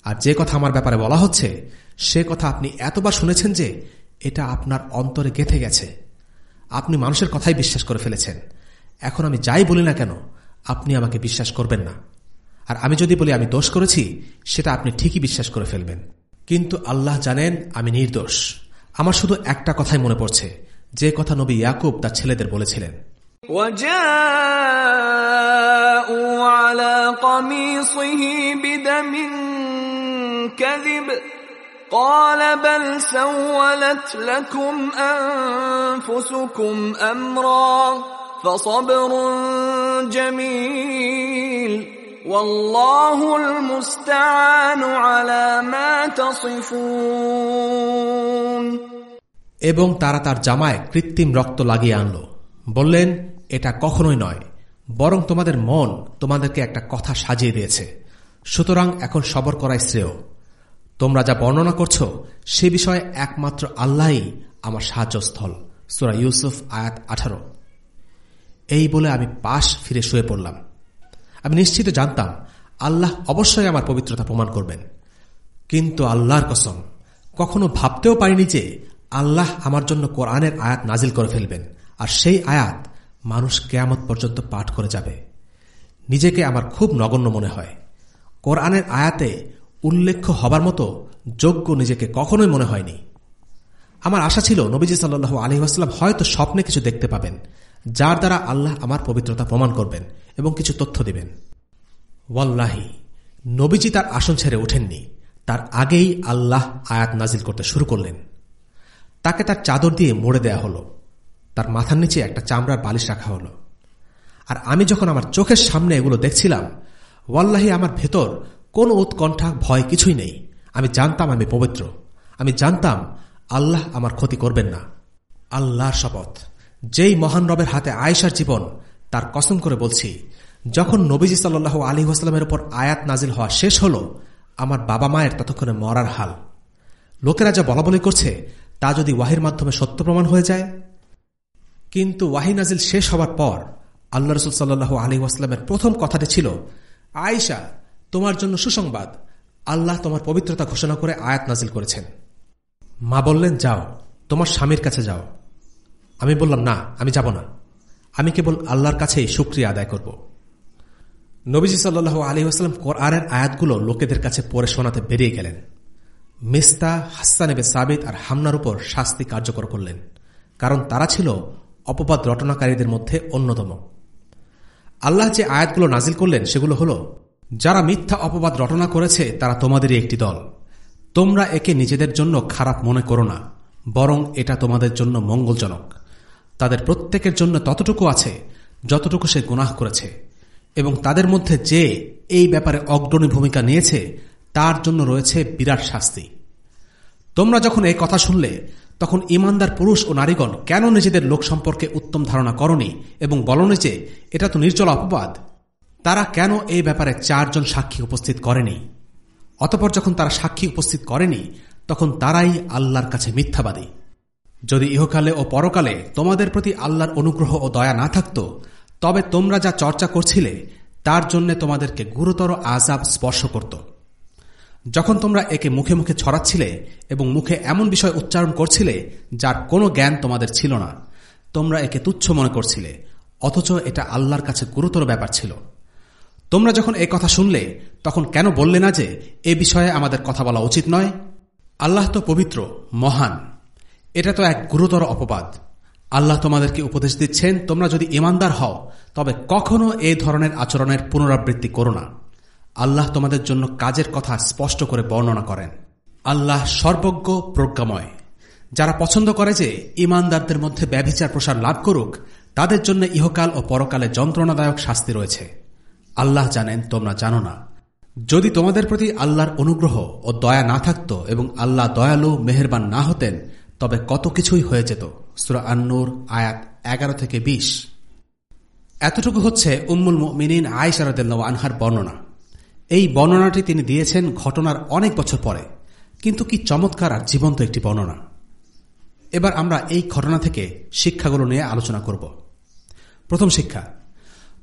আর যে কথা আমার ব্যাপারে বলা হচ্ছে, সে কথা আপনি এতবার শুনেছেন যে, এটা আপনার অন্তরে গেথে গেছে। আপনি মানুষের কথাই বিশ্বাস করে ফেলেছেন। এখন আমি যাই বলি না কেন আপনি আমাকে বিশ্বাস করবেন না আর আমি যদি বলি আমি দোষ করেছি সেটা আপনি ঠিকই বিশ্বাস করে ফেলবেন কিন্তু আল্লাহ জানেন আমি নির্দোষ আমার শুধু একটা কথাই মনে পড়ছে যে কথা নবী ইয়াকুব তার ছেলেদের বলেছিলেন وجاءوا على قميصه بدم كذب قال بل سولت لكم أنفسكم أمرا فصبر جميل والله المستعان على ما تصفون এবং তারা তার জামায় কৃত্রিম রক্ত লাগিয়ে আনল বললেন এটা কখনোই নয় বরং তোমাদের মন তোমাদেরকে একটা কথা সাজিয়ে দিয়েছে সুতরাং এখন সবর করাই শ্রেয় তোমরা যা বর্ণনা করছো সে বিষয়ে একমাত্র আল্লাহই আমার সাহায্যস্থল সুরা ইউসুফ আয়াত আঠারো এই বলে আমি পাশ ফিরে শুয়ে পড়লাম। আমি নিশ্চিত জানতাম, আল্লাহ অবশ্যই আমার পবিত্রতা প্রমাণ করবেন। কিন্তু আল্লাহর কসম, কখনো ভাবতেও পারিনি যে আল্লাহ আমার জন্য কোরআনের আয়াত নাজিল করে ফেলবেন, আর সেই আয়াত মানুষ কেয়ামত পর্যন্ত পাঠ করে যাবে। নিজেকে আমার খুব নগণ্য মনে হয়। কোরআনের আয়াতে উল্লেখ্য হবার মতো যোগ্য নিজেকে কখনোই মনে হয়নি। আমার আশা ছিল নবীজি সাল্লু আলহিহাস্লাম হয়তো স্বপ্নে কিছু দেখতে পাবেন যার দ্বারা আল্লাহ আমার পবিত্রতা প্রমাণ করবেন এবং কিছু তথ্য দিবেন। ওয়াল্লাহি, নবীজি তার আসন ছেড়ে ওঠেননি। তার আগেই আল্লাহ আয়াত নাজিল করতে শুরু করলেন। তাকে তার চাদর দিয়ে মোড়ে দেয়া হলো। তার মাথার নিচে একটা চামড়ার বালিশ রাখা হলো। আর আমি যখন আমার চোখের সামনে এগুলো দেখছিলাম, ওয়াল্লাহি, আমার ভেতর কোন উৎকণ্ঠা, ভয় কিছুই নেই। আমি জানতাম আমি পবিত্র। আমি জানতাম আল্লাহ আমার ক্ষতি করবেন না। আল্লাহর শপথ। যেই মহান রবের হাতে আয়েশার জীবন, তার কসম করে বলছি, যখন নবীজি সাল্লু আলী আসলামের উপর আয়াত নাজিল হওয়া শেষ হল, আমার বাবা মায়ের ততক্ষণে মরার হাল। লোকেরা যা বলা বলি করছে, তা যদি ওয়াহির মাধ্যমে সত্য প্রমাণ হয়ে যায়? কিন্তু ওয়াহি নাজিল শেষ হবার পর, আল্লাহ রসুল সাল্লু আলী আসলামের প্রথম কথাটি ছিল, আয়েশা, তোমার জন্য সুসংবাদ, আল্লাহ তোমার পবিত্রতা ঘোষণা করে আয়াত নাজিল করেছেন। মা বললেন, যাও, তোমার স্বামীর কাছে যাও। আমি বললাম, না, আমি যাব না। আমি কেবল আল্লাহর কাছেই সুক্রিয়া আদায় করব। নবীজি সাল্লু আলী আসলাম কোরআনের আয়াতগুলো লোকেদের কাছে পড়ে শোনাতে বেরিয়ে গেলেন। মিস্তা হাসানেবে সাবিদ আর হামনার উপর শাস্তি কার্যকর করলেন, কারণ তারা ছিল অপবাদ রটনাকারীদের মধ্যে অন্যতম। আল্লাহ যে আয়াতগুলো নাজিল করলেন, সেগুলো হল, যারা মিথ্যা অপবাদ রটনা করেছে, তারা তোমাদেরই একটি দল। তোমরা একে নিজেদের জন্য খারাপ মনে করো না, বরং এটা তোমাদের জন্য মঙ্গলজনক। তাদের প্রত্যেকের জন্য ততটুকু আছে, যতটুকু সে গুনাহ করেছে। এবং তাদের মধ্যে যে এই ব্যাপারে অগ্রণী ভূমিকা নিয়েছে, তার জন্য রয়েছে বিরাট শাস্তি। তোমরা যখন এই কথা শুনলে, তখন ইমানদার পুরুষ ও নারীগণ কেন নিজেদের লোক সম্পর্কে উত্তম ধারণা করনি এবং বলনি যে, এটা তো নির্জল অপবাদ? তারা কেন এই ব্যাপারে চারজন সাক্ষী উপস্থিত করেনি? অতপর যখন তারা সাক্ষী উপস্থিত করেনি, তখন তারাই আল্লাহর কাছে মিথ্যাবাদী। যদি ইহকালে ও পরকালে তোমাদের প্রতি আল্লাহর অনুগ্রহ ও দয়া না থাকত, তবে তোমরা যা চর্চা করছিলে, তার জন্য তোমাদেরকে গুরুতর আজাব স্পর্শ করত। যখন তোমরা একে মুখে মুখে ছড়াচ্ছিলে এবং মুখে এমন বিষয় উচ্চারণ করছিলে, যার কোনো জ্ঞান তোমাদের ছিল না, তোমরা একে তুচ্ছ মনে করছিলে, অথচ এটা আল্লাহর কাছে গুরুতর ব্যাপার ছিল। তোমরা যখন এই কথা শুনলে, তখন কেন বললে না যে, এ বিষয়ে আমাদের কথা বলা উচিত নয়? আল্লাহ তো পবিত্র, মহান। এটা তো এক গুরুতর অপবাদ। আল্লাহ তোমাদেরকে উপদেশ দিচ্ছেন, তোমরা যদি ইমানদার হও, তবে কখনো এই ধরনের আচরণের পুনরাবৃত্তি করো না। আল্লাহ তোমাদের জন্য কাজের কথা স্পষ্ট করে বর্ণনা করেন। আল্লাহ সর্বজ্ঞ প্রজ্ঞাময়। যারা পছন্দ করে যে ইমানদারদের মধ্যে ব্যভিচার প্রসার লাভ করুক, তাদের জন্য ইহকাল ও পরকালে যন্ত্রণাদায়ক শাস্তি রয়েছে। আল্লাহ জানেন, তোমরা জানো না। যদি তোমাদের প্রতি আল্লাহর অনুগ্রহ ও দয়া না থাকত এবং আল্লাহ দয়ালু, মেহরবান না হতেন তবে কত কিছুই হয়ে যেত। সুরা আন্নুর, আয়াত এগারো থেকে বিশ। এতটুকু হচ্ছে উম্মুল মিনিন আয়সারদুল্লাহ আনহার বর্ণনা। এই বর্ণনাটি তিনি দিয়েছেন ঘটনার অনেক বছর পরে, কিন্তু কি চমৎকার আর জীবন্ত একটি বর্ণনা। এবার আমরা এই ঘটনা থেকে শিক্ষাগুলো নিয়ে আলোচনা করব। প্রথম শিক্ষা,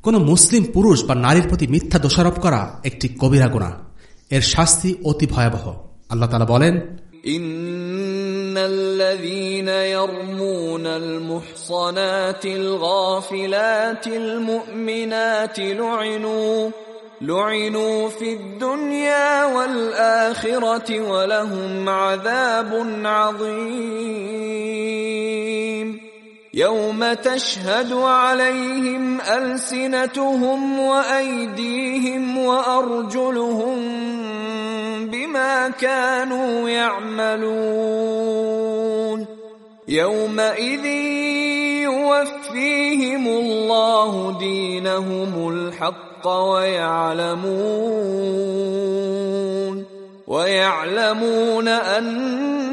কোন মুসলিম পুরুষ বা নারীর প্রতি মিথ্যা দোষারোপ করা একটি কবিরা গোনা এর শাস্তি অতি ভয়াবহ। আল্লাহ তালা বলেন إن الذين يرمون المحصنات الغافلات المؤمنات لعنوا لعنوا في الدنيا والآخرة ولهم عذاب عظيم يوم تشهد عليهم ألسنتهم وأيديهم وأرجلهم بما كانوا يعملون. يومئذ يوفيهم الله دينهم الحق ويعلمون ويعلمون أن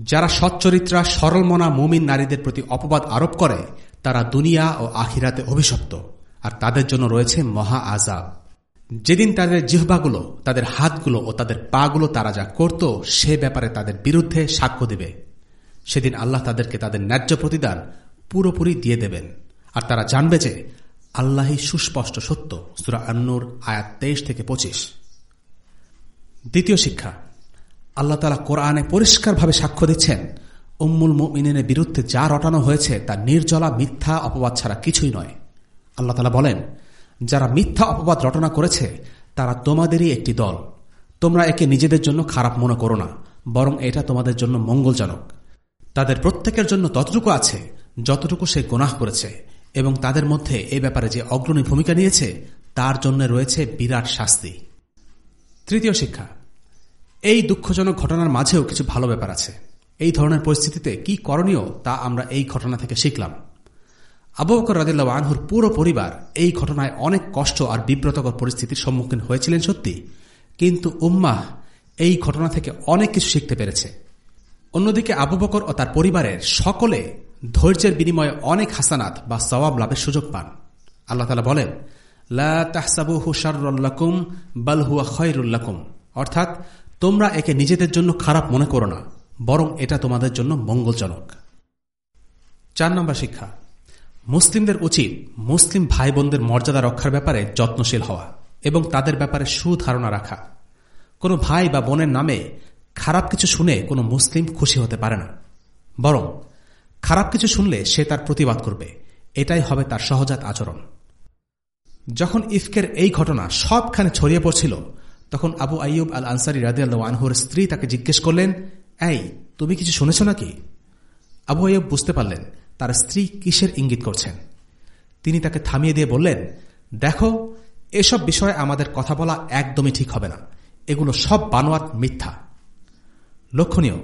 যারা সচ্চরিত্রা সরলমনা মুমিন নারীদের প্রতি অপবাদ আরোপ করে, তারা দুনিয়া ও আখিরাতে অভিশপ্ত, আর তাদের জন্য রয়েছে মহা আজাব যেদিন তাদের জিহ্বাগুলো, তাদের হাতগুলো ও তাদের পাগুলো তারা যা করত, সে ব্যাপারে তাদের বিরুদ্ধে সাক্ষ্য দেবে। সেদিন আল্লাহ তাদেরকে তাদের ন্যায্য প্রতিদান পুরোপুরি দিয়ে দেবেন। আর তারা জানবে যে আল্লাহই সুস্পষ্ট সত্য, সুরা আন্নুর, আয়াত তেইশ থেকে পঁচিশ। দ্বিতীয় শিক্ষা, আল্লাহ তালা কোরআনে পরিষ্কারভাবে সাক্ষ্য দিচ্ছেন, উম্মুল মিনের বিরুদ্ধে যা রটানো হয়েছে তা নির্জলা, মিথ্যা, অপবাদ ছাড়া কিছুই নয়। আল্লাহ তালা বলেন, যারা মিথ্যা অপবাদ রটনা করেছে, তারা তোমাদেরই একটি দল। তোমরা একে নিজেদের জন্য খারাপ মনে করো না, বরং এটা তোমাদের জন্য মঙ্গলজনক। তাদের প্রত্যেকের জন্য ততটুকু আছে, যতটুকু সে গোনাহ করেছে। এবং তাদের মধ্যে এ ব্যাপারে যে অগ্রণী ভূমিকা নিয়েছে, তার জন্য রয়েছে বিরাট শাস্তি। তৃতীয় শিক্ষা, এই দুঃখজনক ঘটনার মাঝেও কিছু ভালো ব্যাপার আছে। এই ধরনের পরিস্থিতিতে কি করণীয় তা আমরা এই ঘটনা থেকে শিখলাম। আবু বকর রাদিল্লা আনহুর পুরো পরিবার এই ঘটনায় অনেক কষ্ট আর বিব্রতকর পরিস্থিতির সম্মুখীন হয়েছিলেন সত্যি, কিন্তু উম্মাহ এই ঘটনা থেকে অনেক কিছু শিখতে পেরেছে। অন্যদিকে আবু বকর ও তার পরিবারের সকলে ধৈর্যের বিনিময়ে অনেক হাসানাত বা সওয়াব লাভের সুযোগ পান। আল্লাহ তালা বলেন লাহসাবুহুসারুল্লাকুম বালহুয়া খয়রুল্লাকুম অর্থাৎ, তোমরা একে নিজেদের জন্য খারাপ মনে করো না, বরং এটা তোমাদের জন্য মঙ্গলজনক। চার নম্বর শিক্ষা, মুসলিমদের উচিত মুসলিম ভাই বোনদের মর্যাদা রক্ষার ব্যাপারে যত্নশীল হওয়া এবং তাদের ব্যাপারে সুধারণা রাখা। কোনো ভাই বা বোনের নামে খারাপ কিছু শুনে কোনো মুসলিম খুশি হতে পারে না। বরং খারাপ কিছু শুনলে সে তার প্রতিবাদ করবে। এটাই হবে তার সহজাত আচরণ। যখন ইফকের এই ঘটনা সবখানে ছড়িয়ে পড়ছিল, তখন আবু আইয়ুব আল আনসারি রাজিয়াল আনহুর স্ত্রী তাকে জিজ্ঞেস করলেন, এই, তুমি কিছু শুনেছ নাকি? আবু আইয়ুব বুঝতে পারলেন তার স্ত্রী কিসের ইঙ্গিত করছেন। তিনি তাকে থামিয়ে দিয়ে বললেন, দেখো, এসব বিষয়ে আমাদের কথা বলা একদমই ঠিক হবে না। এগুলো সব বানোয়াত মিথ্যা। লক্ষণীয়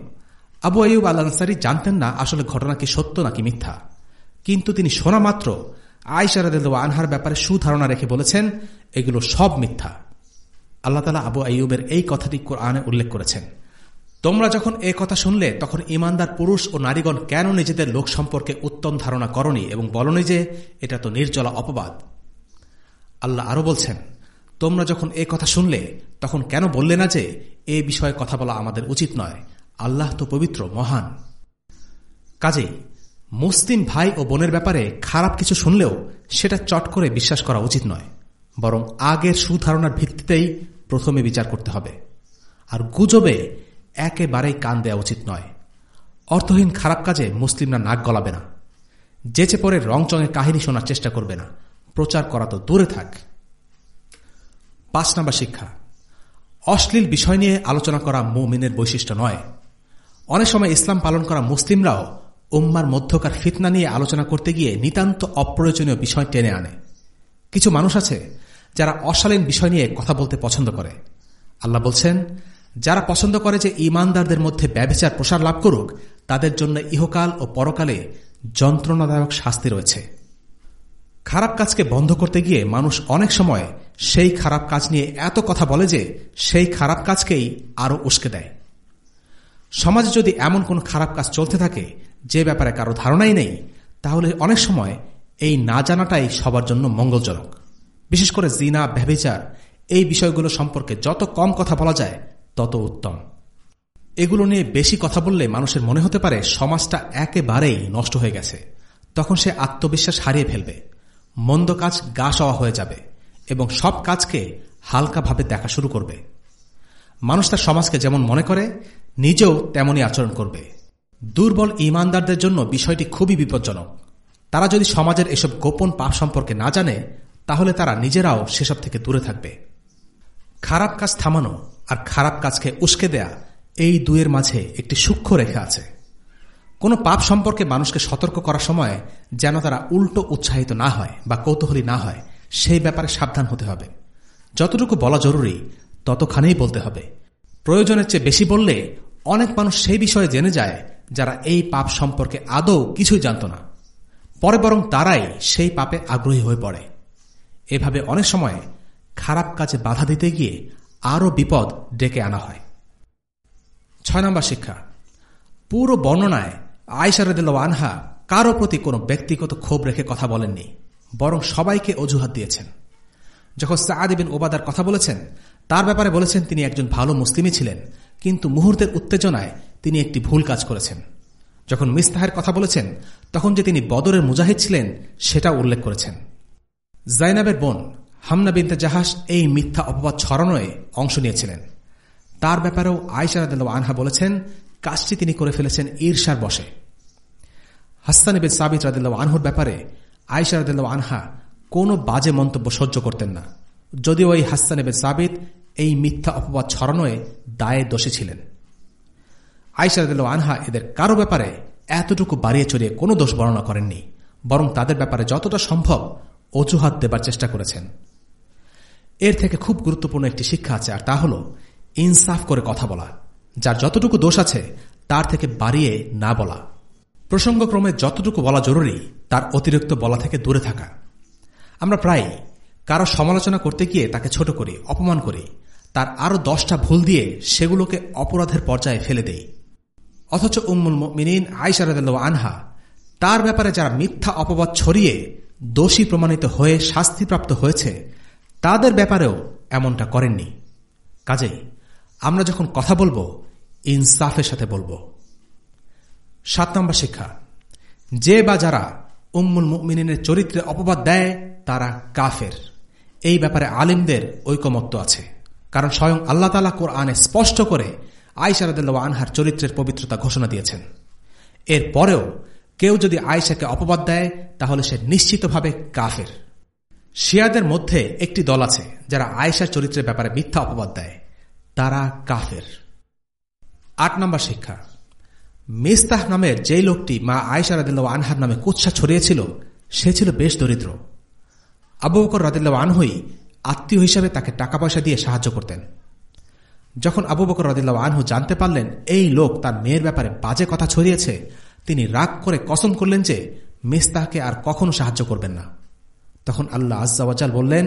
আবু আইব আল আনসারি জানতেন না আসলে ঘটনা কি সত্য নাকি মিথ্যা। কিন্তু তিনি শোনা মাত্র আয়সারাদ আনহার ব্যাপারে সুধারণা রেখে বলেছেন, এগুলো সব মিথ্যা। আল্লাহ তালা আবু আইয়ুবের এই কথাটি কোরআনে উল্লেখ করেছেন। তোমরা যখন এ কথা শুনলে, তখন ইমানদার পুরুষ ও নারীগণ কেন নিজেদের লোক সম্পর্কে উত্তম ধারণা করনি এবং বলনি যে, এটা তো নির্জলা অপবাদ? আল্লাহ আরও বলছেন, তোমরা যখন এ কথা শুনলে, তখন কেন বললে না যে, এ বিষয়ে কথা বলা আমাদের উচিত নয়? আল্লাহ তো পবিত্র, মহান। কাজেই মুসলিম ভাই ও বোনের ব্যাপারে খারাপ কিছু শুনলেও সেটা চট করে বিশ্বাস করা উচিত নয়, বরং আগের সুধারণার ভিত্তিতেই প্রথমে বিচার করতে হবে। আর গুজবে একেবারেই কান দেওয়া উচিত নয়। অর্থহীন খারাপ কাজে মুসলিমরা নাক গলাবে না। যেচে পরে রংচঙের কাহিনী শোনার চেষ্টা করবে না। প্রচার করা তো দূরে থাক। পাঁচ নাম্বার শিক্ষা। অশ্লীল বিষয় নিয়ে আলোচনা করা মুমিনের বৈশিষ্ট্য নয়। অনেক সময় ইসলাম পালন করা মুসলিমরাও উম্মার মধ্যকার ফিতনা নিয়ে আলোচনা করতে গিয়ে নিতান্ত অপ্রয়োজনীয় বিষয় টেনে আনে। কিছু মানুষ আছে যারা অশালীন বিষয় নিয়ে কথা বলতে পছন্দ করে। আল্লাহ বলছেন, যারা পছন্দ করে যে ইমানদারদের মধ্যে ব্যবচার প্রসার লাভ করুক, তাদের জন্য ইহকাল ও পরকালে যন্ত্রণাদায়ক শাস্তি রয়েছে। খারাপ কাজকে বন্ধ করতে গিয়ে মানুষ অনেক সময় সেই খারাপ কাজ নিয়ে এত কথা বলে যে সেই খারাপ কাজকেই আরও উস্কে দেয়। সমাজে যদি এমন কোন খারাপ কাজ চলতে থাকে, যে ব্যাপারে কারও ধারণাই নেই, তাহলে অনেক সময় এই না জানাটাই সবার জন্য মঙ্গলজনক। বিশেষ করে জিনা ব্যবিচার এই বিষয়গুলো সম্পর্কে যত কম কথা বলা যায়, তত উত্তম। এগুলো নিয়ে বেশি কথা বললে মানুষের মনে হতে পারে সমাজটা একেবারেই নষ্ট হয়ে গেছে। তখন সে আত্মবিশ্বাস হারিয়ে ফেলবে। মন্দ কাজ গা সওয়া হয়ে যাবে এবং সব কাজকে হালকাভাবে দেখা শুরু করবে। মানুষ তার সমাজকে যেমন মনে করে নিজেও তেমনই আচরণ করবে। দুর্বল ইমানদারদের জন্য বিষয়টি খুবই বিপজ্জনক। তারা যদি সমাজের এসব গোপন পাপ সম্পর্কে না জানে, তাহলে তারা নিজেরাও সেসব থেকে দূরে থাকবে। খারাপ কাজ থামানো আর খারাপ কাজকে উস্কে দেয়া এই দুয়ের মাঝে একটি সূক্ষ্ম রেখা আছে। কোনো পাপ সম্পর্কে মানুষকে সতর্ক করার সময় যেন তারা উল্টো উৎসাহিত না হয় বা কৌতূহলী না হয়, সেই ব্যাপারে সাবধান হতে হবে। যতটুকু বলা জরুরি, ততখানেই বলতে হবে। প্রয়োজনের চেয়ে বেশি বললে অনেক মানুষ সেই বিষয়ে জেনে যায় যারা এই পাপ সম্পর্কে আদৌ কিছুই জানত না। পরে বরং তারাই সেই পাপে আগ্রহী হয়ে পড়ে। এভাবে অনেক সময় খারাপ কাজে বাধা দিতে গিয়ে আরও বিপদ ডেকে আনা হয়। ছয় নম্বর শিক্ষা। পুরো বর্ণনায় আয়সারদুল্লা আনহা কারও প্রতি কোনো ব্যক্তিগত ক্ষোভ রেখে কথা বলেননি, বরং সবাইকে অজুহাত দিয়েছেন। যখন সাদিবিন ওবাদার কথা বলেছেন তার ব্যাপারে বলেছেন তিনি একজন ভালো মুসলিমই ছিলেন, কিন্তু মুহূর্তের উত্তেজনায় তিনি একটি ভুল কাজ করেছেন। যখন মিস্তাহের কথা বলেছেন, তখন যে তিনি বদরের মুজাহিদ ছিলেন, সেটা উল্লেখ করেছেন। জাইনাবের বোন হামনা বিনতে জাহাস এই মিথ্যা অপবাদ ছড়ানোয় অংশ নিয়েছিলেন। তার ব্যাপারেও আয়সারাদ আনহা বলেছেন, কাজটি তিনি করে ফেলেছেন ঈর্ষার বসে হাস্তান বিন সাবিত রাদিল্লা আনহুর ব্যাপারে আয়সারাদ আনহা কোনো বাজে মন্তব্য সহ্য করতেন না। যদিও এই হাস্তান বিন সাবিত এই মিথ্যা অপবাদ ছড়ানোয় দায়ে দোষী ছিলেন। আয়সারদ আনহা এদের কারও ব্যাপারে এতটুকু বাড়িয়ে চড়িয়ে কোনো দোষ বর্ণনা করেননি, বরং তাদের ব্যাপারে যতটা সম্ভব অজুহাত দেবার চেষ্টা করেছেন। এর থেকে খুব গুরুত্বপূর্ণ একটি শিক্ষা আছে, আর তা হল ইনসাফ করে কথা বলা, যার যতটুকু দোষ আছে তার থেকে বাড়িয়ে না বলা। প্রসঙ্গক্রমে যতটুকু বলা জরুরি তার অতিরিক্ত বলা থেকে দূরে থাকা। আমরা প্রায় কারও সমালোচনা করতে গিয়ে তাকে ছোট করি, অপমান করি, তার আরও দশটা ভুল দিয়ে সেগুলোকে অপরাধের পর্যায়ে ফেলে দেই অথচ উম্মুল মিনীন আইসারদ আনহা, তার ব্যাপারে যারা মিথ্যা অপবাদ ছড়িয়ে দোষী প্রমাণিত হয়ে শাস্তিপ্রাপ্ত হয়েছে, তাদের ব্যাপারেও এমনটা করেননি। কাজেই আমরা যখন কথা বলব, ইনসাফের সাথে বলব। সাত নম্বর শিক্ষা, যে বা যারা উম্মুল মুমিনের চরিত্রে অপবাদ দেয়, তারা কাফের। এই ব্যাপারে আলিমদের ঐকমত্য আছে। কারণ স্বয়ং আল্লাহ তালা কোরআনে স্পষ্ট করে আয়সারদুল্লাহ আনহার চরিত্রের পবিত্রতা ঘোষণা দিয়েছেন। এর পরেও কেউ যদি আয়সাকে অপবাদ দেয়, তাহলে সে নিশ্চিতভাবে কাফের। শিয়াদের মধ্যে একটি দল আছে যারা আয়েশার চরিত্রের ব্যাপারে মিথ্যা অপবাদ দেয়। তারা কাফের। আট নম্বর শিক্ষা। মিস্তাহ নামের যে লোকটি মা আয়সা রাদিল্লা আনহার নামে কুৎসা ছড়িয়েছিল, সে ছিল বেশ দরিদ্র। আবু বকর রাদিল্লা আনহই আত্মীয় হিসাবে তাকে টাকা পয়সা দিয়ে সাহায্য করতেন। যখন আবু বকর রদিল্লা আনহু জানতে পারলেন এই লোক তার মেয়ের ব্যাপারে বাজে কথা ছড়িয়েছে, তিনি রাগ করে কসম করলেন যে মেস্তাহকে আর কখনো সাহায্য করবেন না। তখন আল্লাহ আজ্জাওয়াজাল বললেন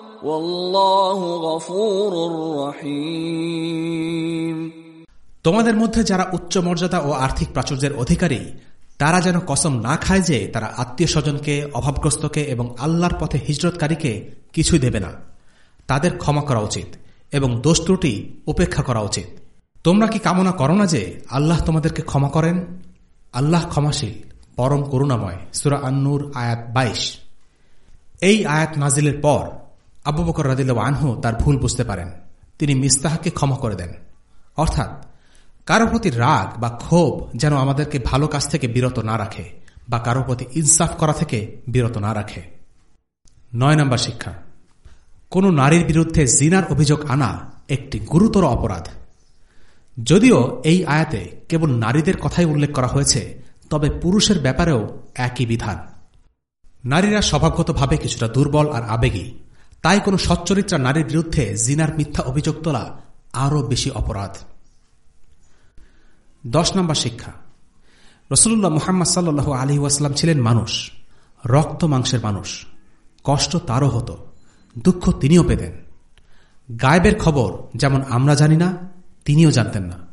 তোমাদের মধ্যে যারা উচ্চ মর্যাদা ও আর্থিক প্রাচুর্যের অধিকারী, তারা যেন কসম না খায় যে তারা আত্মীয় স্বজনকে অভাবগ্রস্তকে এবং আল্লাহর পথে হিজরতকারীকে কিছুই দেবে না। তাদের ক্ষমা করা উচিত এবং দোষ ত্রুটি উপেক্ষা করা উচিত। তোমরা কি কামনা করো না যে আল্লাহ তোমাদেরকে ক্ষমা করেন? আল্লাহ ক্ষমাশীল, পরম করুণাময়, সুরা আন্নুর আয়াত বাইশ। এই আয়াত নাজিলের পর আবু বকর রাদিল্লা আনহু তার ভুল বুঝতে পারেন। তিনি মিস্তাহকে ক্ষমা করে দেন। অর্থাৎ, কারও প্রতি রাগ বা ক্ষোভ যেন আমাদেরকে ভালো কাজ থেকে বিরত না রাখে বা কারও প্রতি ইনসাফ করা থেকে বিরত না রাখে। নয় নম্বর শিক্ষা, কোন নারীর বিরুদ্ধে জিনার অভিযোগ আনা একটি গুরুতর অপরাধ। যদিও এই আয়াতে কেবল নারীদের কথাই উল্লেখ করা হয়েছে, তবে পুরুষের ব্যাপারেও একই বিধান। নারীরা স্বভাবগতভাবে কিছুটা দুর্বল আর আবেগী। তাই কোনো সচ্চরিত্রা নারীর বিরুদ্ধে জিনার মিথ্যা অভিযোগ তোলা আরও বেশি অপরাধ। দশ নম্বর শিক্ষা। রসুল্লাহ মোহাম্মদ সাল্লু আলি ওয়াসাল্লাম ছিলেন মানুষ, রক্ত মাংসের মানুষ। কষ্ট তারও হতো, দুঃখ তিনিও পেতেন। গায়েবের খবর যেমন আমরা জানি না, তিনিও জানতেন না।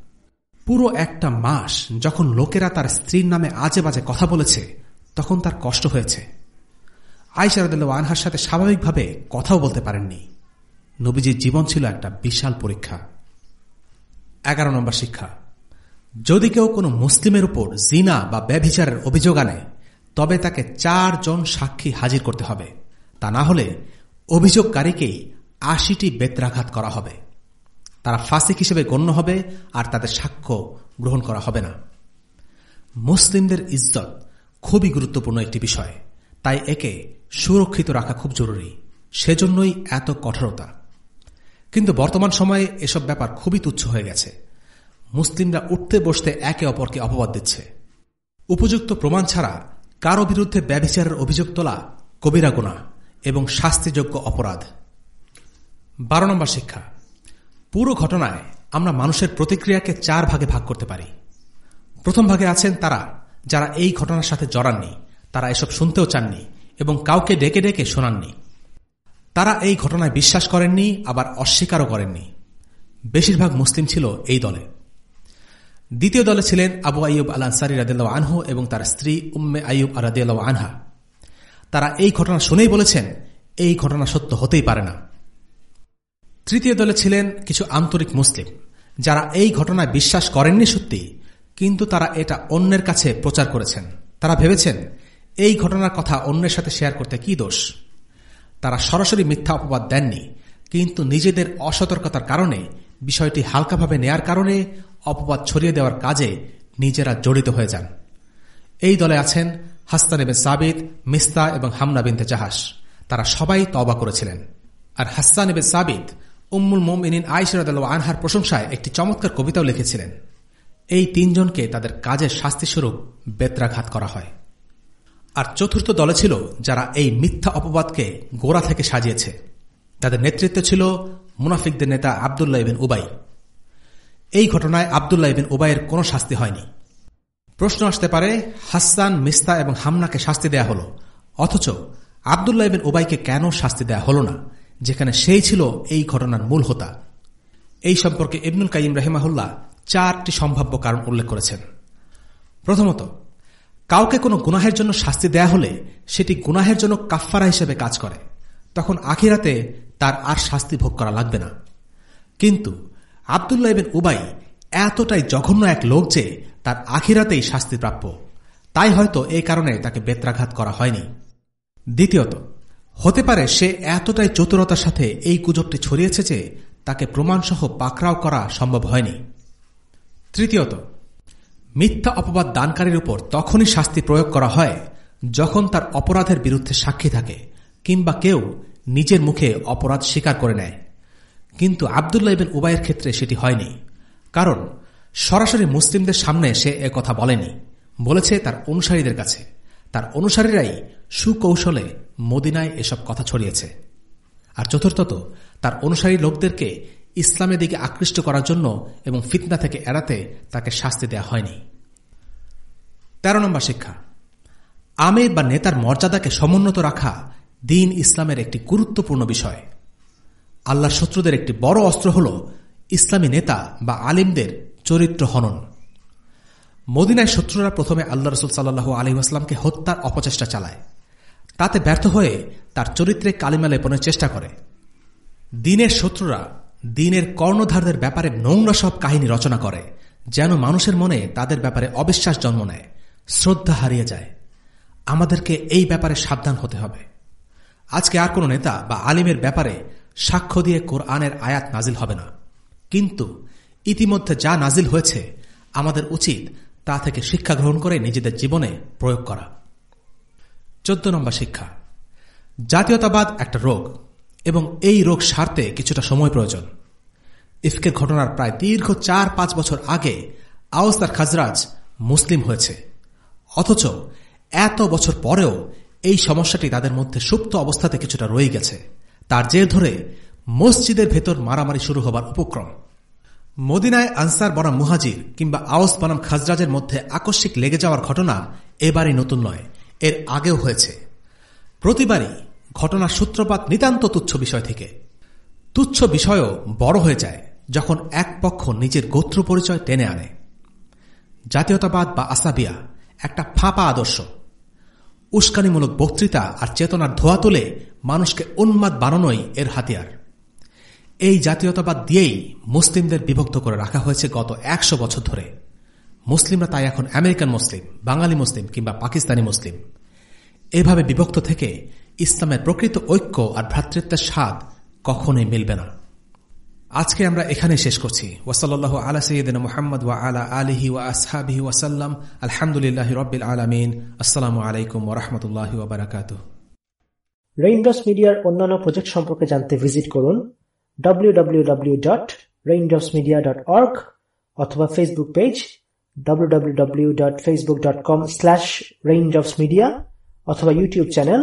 পুরো একটা মাস যখন লোকেরা তার স্ত্রীর নামে আজে বাজে কথা বলেছে, তখন তার কষ্ট হয়েছে। আইসারদুল্লা আনহার সাথে স্বাভাবিকভাবে কথাও বলতে পারেননি। নবীজির জীবন ছিল একটা বিশাল পরীক্ষা। এগারো নম্বর শিক্ষা, যদি কেউ কোনো মুসলিমের উপর জিনা বা ব্যভিচারের অভিযোগ আনে, তবে তাকে চারজন সাক্ষী হাজির করতে হবে। তা না হলে অভিযোগকারীকেই আশিটি বেত্রাঘাত করা হবে। তারা ফাসিক হিসেবে গণ্য হবে আর তাদের সাক্ষ্য গ্রহণ করা হবে না। মুসলিমদের ইজ্জত খুবই গুরুত্বপূর্ণ একটি বিষয়। তাই একে সুরক্ষিত রাখা খুব জরুরি। সেজন্যই এত কঠোরতা। কিন্তু বর্তমান সময়ে এসব ব্যাপার খুবই তুচ্ছ হয়ে গেছে। মুসলিমরা উঠতে বসতে একে অপরকে অপবাদ দিচ্ছে। উপযুক্ত প্রমাণ ছাড়া কারও বিরুদ্ধে ব্যবচারের অভিযোগ তোলা কবিরা গুণা এবং শাস্তিযোগ্য অপরাধ। বারো নম্বর শিক্ষা। পুরো ঘটনায় আমরা মানুষের প্রতিক্রিয়াকে চার ভাগে ভাগ করতে পারি। প্রথম ভাগে আছেন তারা, যারা এই ঘটনার সাথে জড়াননি, তারা এসব শুনতেও চাননি এবং কাউকে ডেকে ডেকে শোনাননি। তারা এই ঘটনায় বিশ্বাস করেননি, আবার অস্বীকারও করেননি। বেশিরভাগ মুসলিম ছিল এই দলে। দ্বিতীয় দলে ছিলেন আবু আইয়ুব আল আনসারি রাদিল্লা আনহু এবং তার স্ত্রী উম্মে আইয়ুব আরাদিয়াল আনহা। তারা এই ঘটনা শুনেই বলেছেন, এই ঘটনা সত্য হতেই পারে না। তৃতীয় দলে ছিলেন কিছু আন্তরিক মুসলিম, যারা এই ঘটনায় বিশ্বাস করেননি সত্যি, কিন্তু তারা এটা অন্যের কাছে প্রচার করেছেন। তারা ভেবেছেন এই ঘটনার কথা অন্যের সাথে শেয়ার করতে কি দোষ? তারা সরাসরি মিথ্যা অপবাদ দেননি, কিন্তু নিজেদের অসতর্কতার কারণে, বিষয়টি হালকাভাবে নেয়ার কারণে অপবাদ ছড়িয়ে দেওয়ার কাজে নিজেরা জড়িত হয়ে যান। এই দলে আছেন হাস্তান এবে সাবিদ মিস্তা এবং হামনা বিনতে জাহাস তারা সবাই তবা করেছিলেন। আর হাস্তান এবে সাবিদ উম্মুল মোমিন আইসরাদ আনহার প্রশংসায় একটি চমৎকার কবিতাও লিখেছিলেন। এই তিনজনকে তাদের কাজের শাস্তিস্বরূপ বেত্রাঘাত করা হয়। আর চতুর্থ দলে ছিল যারা এই মিথ্যা অপবাদকে গোড়া থেকে সাজিয়েছে। তাদের নেতৃত্বে ছিল মুনাফিকদের নেতা আবদুল্লাহ ইবিন উবাই। এই ঘটনায় আবদুল্লাহ ইবিন উবাইয়ের কোনো শাস্তি হয়নি। প্রশ্ন আসতে পারে, হাসান, মিস্তা এবং হামনাকে শাস্তি দেয়া হল। অথচ আবদুল্লাহ ইবিন উবাইকে কেন শাস্তি দেয়া হল না, যেখানে সেই ছিল এই ঘটনার মূল হোতা। এই সম্পর্কে ইবনুল কাইম রাহিমাহুল্লাহ চারটি সম্ভাব্য কারণ উল্লেখ করেছেন। প্রথমত কাউকে কোনো গুনাহের জন্য শাস্তি দেয়া হলে সেটি গুনাহের জন্য কাফফারা হিসেবে কাজ করে। তখন আখিরাতে তার আর শাস্তি ভোগ করা লাগবে না। কিন্তু আবদুল্লাহ ইবেন উবাই এতটাই জঘন্য এক লোক যে তার আখিরাতেই শাস্তি প্রাপ্য। তাই হয়তো এই কারণে তাকে বেত্রাঘাত করা হয়নি। দ্বিতীয়ত, হতে পারে সে এতটাই চতুরতার সাথে এই গুজবটি ছড়িয়েছে যে তাকে প্রমাণসহ পাকরাও করা সম্ভব হয়নি। তৃতীয়ত মিথ্যা অপবাদ দানকারীর উপর তখনই শাস্তি প্রয়োগ করা হয় যখন তার অপরাধের বিরুদ্ধে সাক্ষী থাকে, কিংবা কেউ নিজের মুখে অপরাধ স্বীকার করে নেয়। কিন্তু আবদুল্লাহ ইবেন উবাইয়ের ক্ষেত্রে সেটি হয়নি, কারণ সরাসরি মুসলিমদের সামনে সে কথা বলেনি। বলেছে তার অনুসারীদের কাছে, তার অনুসারীরাই সুকৌশলে মদিনায় এসব কথা ছড়িয়েছে। আর চতুর্থত, তার অনুসারী লোকদেরকে ইসলামের দিকে আকৃষ্ট করার জন্য এবং ফিতনা থেকে এড়াতে তাকে শাস্তি দেওয়া হয়নি। তেরো নম্বর শিক্ষা। আমির বা নেতার মর্যাদাকে সমুন্নত রাখা দিন ইসলামের একটি গুরুত্বপূর্ণ বিষয়। আল্লাহ শত্রুদের একটি বড় অস্ত্র হল ইসলামী নেতা বা আলিমদের চরিত্র হনন। মদিনায় শত্রুরা প্রথমে আল্লাহ রসুল সাল্লু আলহিহাস্লামকে হত্যার অপচেষ্টা চালায়। তাতে ব্যর্থ হয়ে তার চরিত্রে কালিমা লেপনের চেষ্টা করে। দিনের শত্রুরা দিনের কর্ণধারদের ব্যাপারে নোংরা সব কাহিনী রচনা করে, যেন মানুষের মনে তাদের ব্যাপারে অবিশ্বাস জন্ম নেয়, শ্রদ্ধা হারিয়ে যায়। আমাদেরকে এই ব্যাপারে সাবধান হতে হবে। আজকে আর কোন নেতা বা আলিমের ব্যাপারে সাক্ষ্য দিয়ে কোরআনের আয়াত নাজিল হবে না। কিন্তু ইতিমধ্যে যা নাজিল হয়েছে, আমাদের উচিত তা থেকে শিক্ষা গ্রহণ করে নিজেদের জীবনে প্রয়োগ করা। চোদ্দ নম্বর শিক্ষা। জাতীয়তাবাদ একটা রোগ। এবং এই রোগ সারতে কিছুটা সময় প্রয়োজন। ইফকের ঘটনার প্রায় দীর্ঘ চার পাঁচ বছর আগে আওস তার খাজরাজ মুসলিম হয়েছে। অথচ এত বছর পরেও এই সমস্যাটি তাদের মধ্যে সুপ্ত অবস্থাতে কিছুটা রয়ে গেছে। তার জের ধরে মসজিদের ভেতর মারামারি শুরু হবার উপক্রম। মদিনায় আনসার বনাম মুহাজির কিংবা আওস বনাম খাজরাজের মধ্যে আকস্মিক লেগে যাওয়ার ঘটনা এবারই নতুন নয়, এর আগেও হয়েছে। প্রতিবারই ঘটনার সূত্রপাত নিতান্ত তুচ্ছ বিষয় থেকে। তুচ্ছ বিষয়ও বড় হয়ে যায় যখন এক পক্ষ নিজের গোত্র পরিচয় টেনে আনে। জাতীয়তাবাদ বা আসাবিয়া একটা ফাঁপা আদর্শ। উস্কানিমূলক বক্তৃতা আর চেতনার ধোয়া তুলে মানুষকে উন্মাদ বানানোই এর হাতিয়ার। এই জাতীয়তাবাদ দিয়েই মুসলিমদের বিভক্ত করে রাখা হয়েছে গত একশো বছর ধরে। মুসলিমরা তাই এখন আমেরিকান মুসলিম, বাঙালি মুসলিম কিংবা পাকিস্তানি মুসলিম। এভাবে বিভক্ত থেকে ইসলামের প্রকৃত ঐক্য আর ভ্রাতৃত্বের স্বাদ কখনোই মিলবে না। আজকে আমরা এখানে শেষ করছি। ওয়াসাল্লাহ আলা সৈয়দিন মোহাম্মদ ওয়া আলা আলিহি ওয়া আসহাবিহি ওয়াসাল্লাম আলহামদুলিল্লাহ রবিল আলমিন। আসসালামু আলাইকুম ওরহমতুল্লাহ ওবরাকাত রেইনড্রপস মিডিয়ার অন্যান্য প্রজেক্ট সম্পর্কে জানতে ভিজিট করুন www.raindropsmedia.org অথবা ফেসবুক পেজ www.facebook.com/raindropsmedia অথবা YouTube channel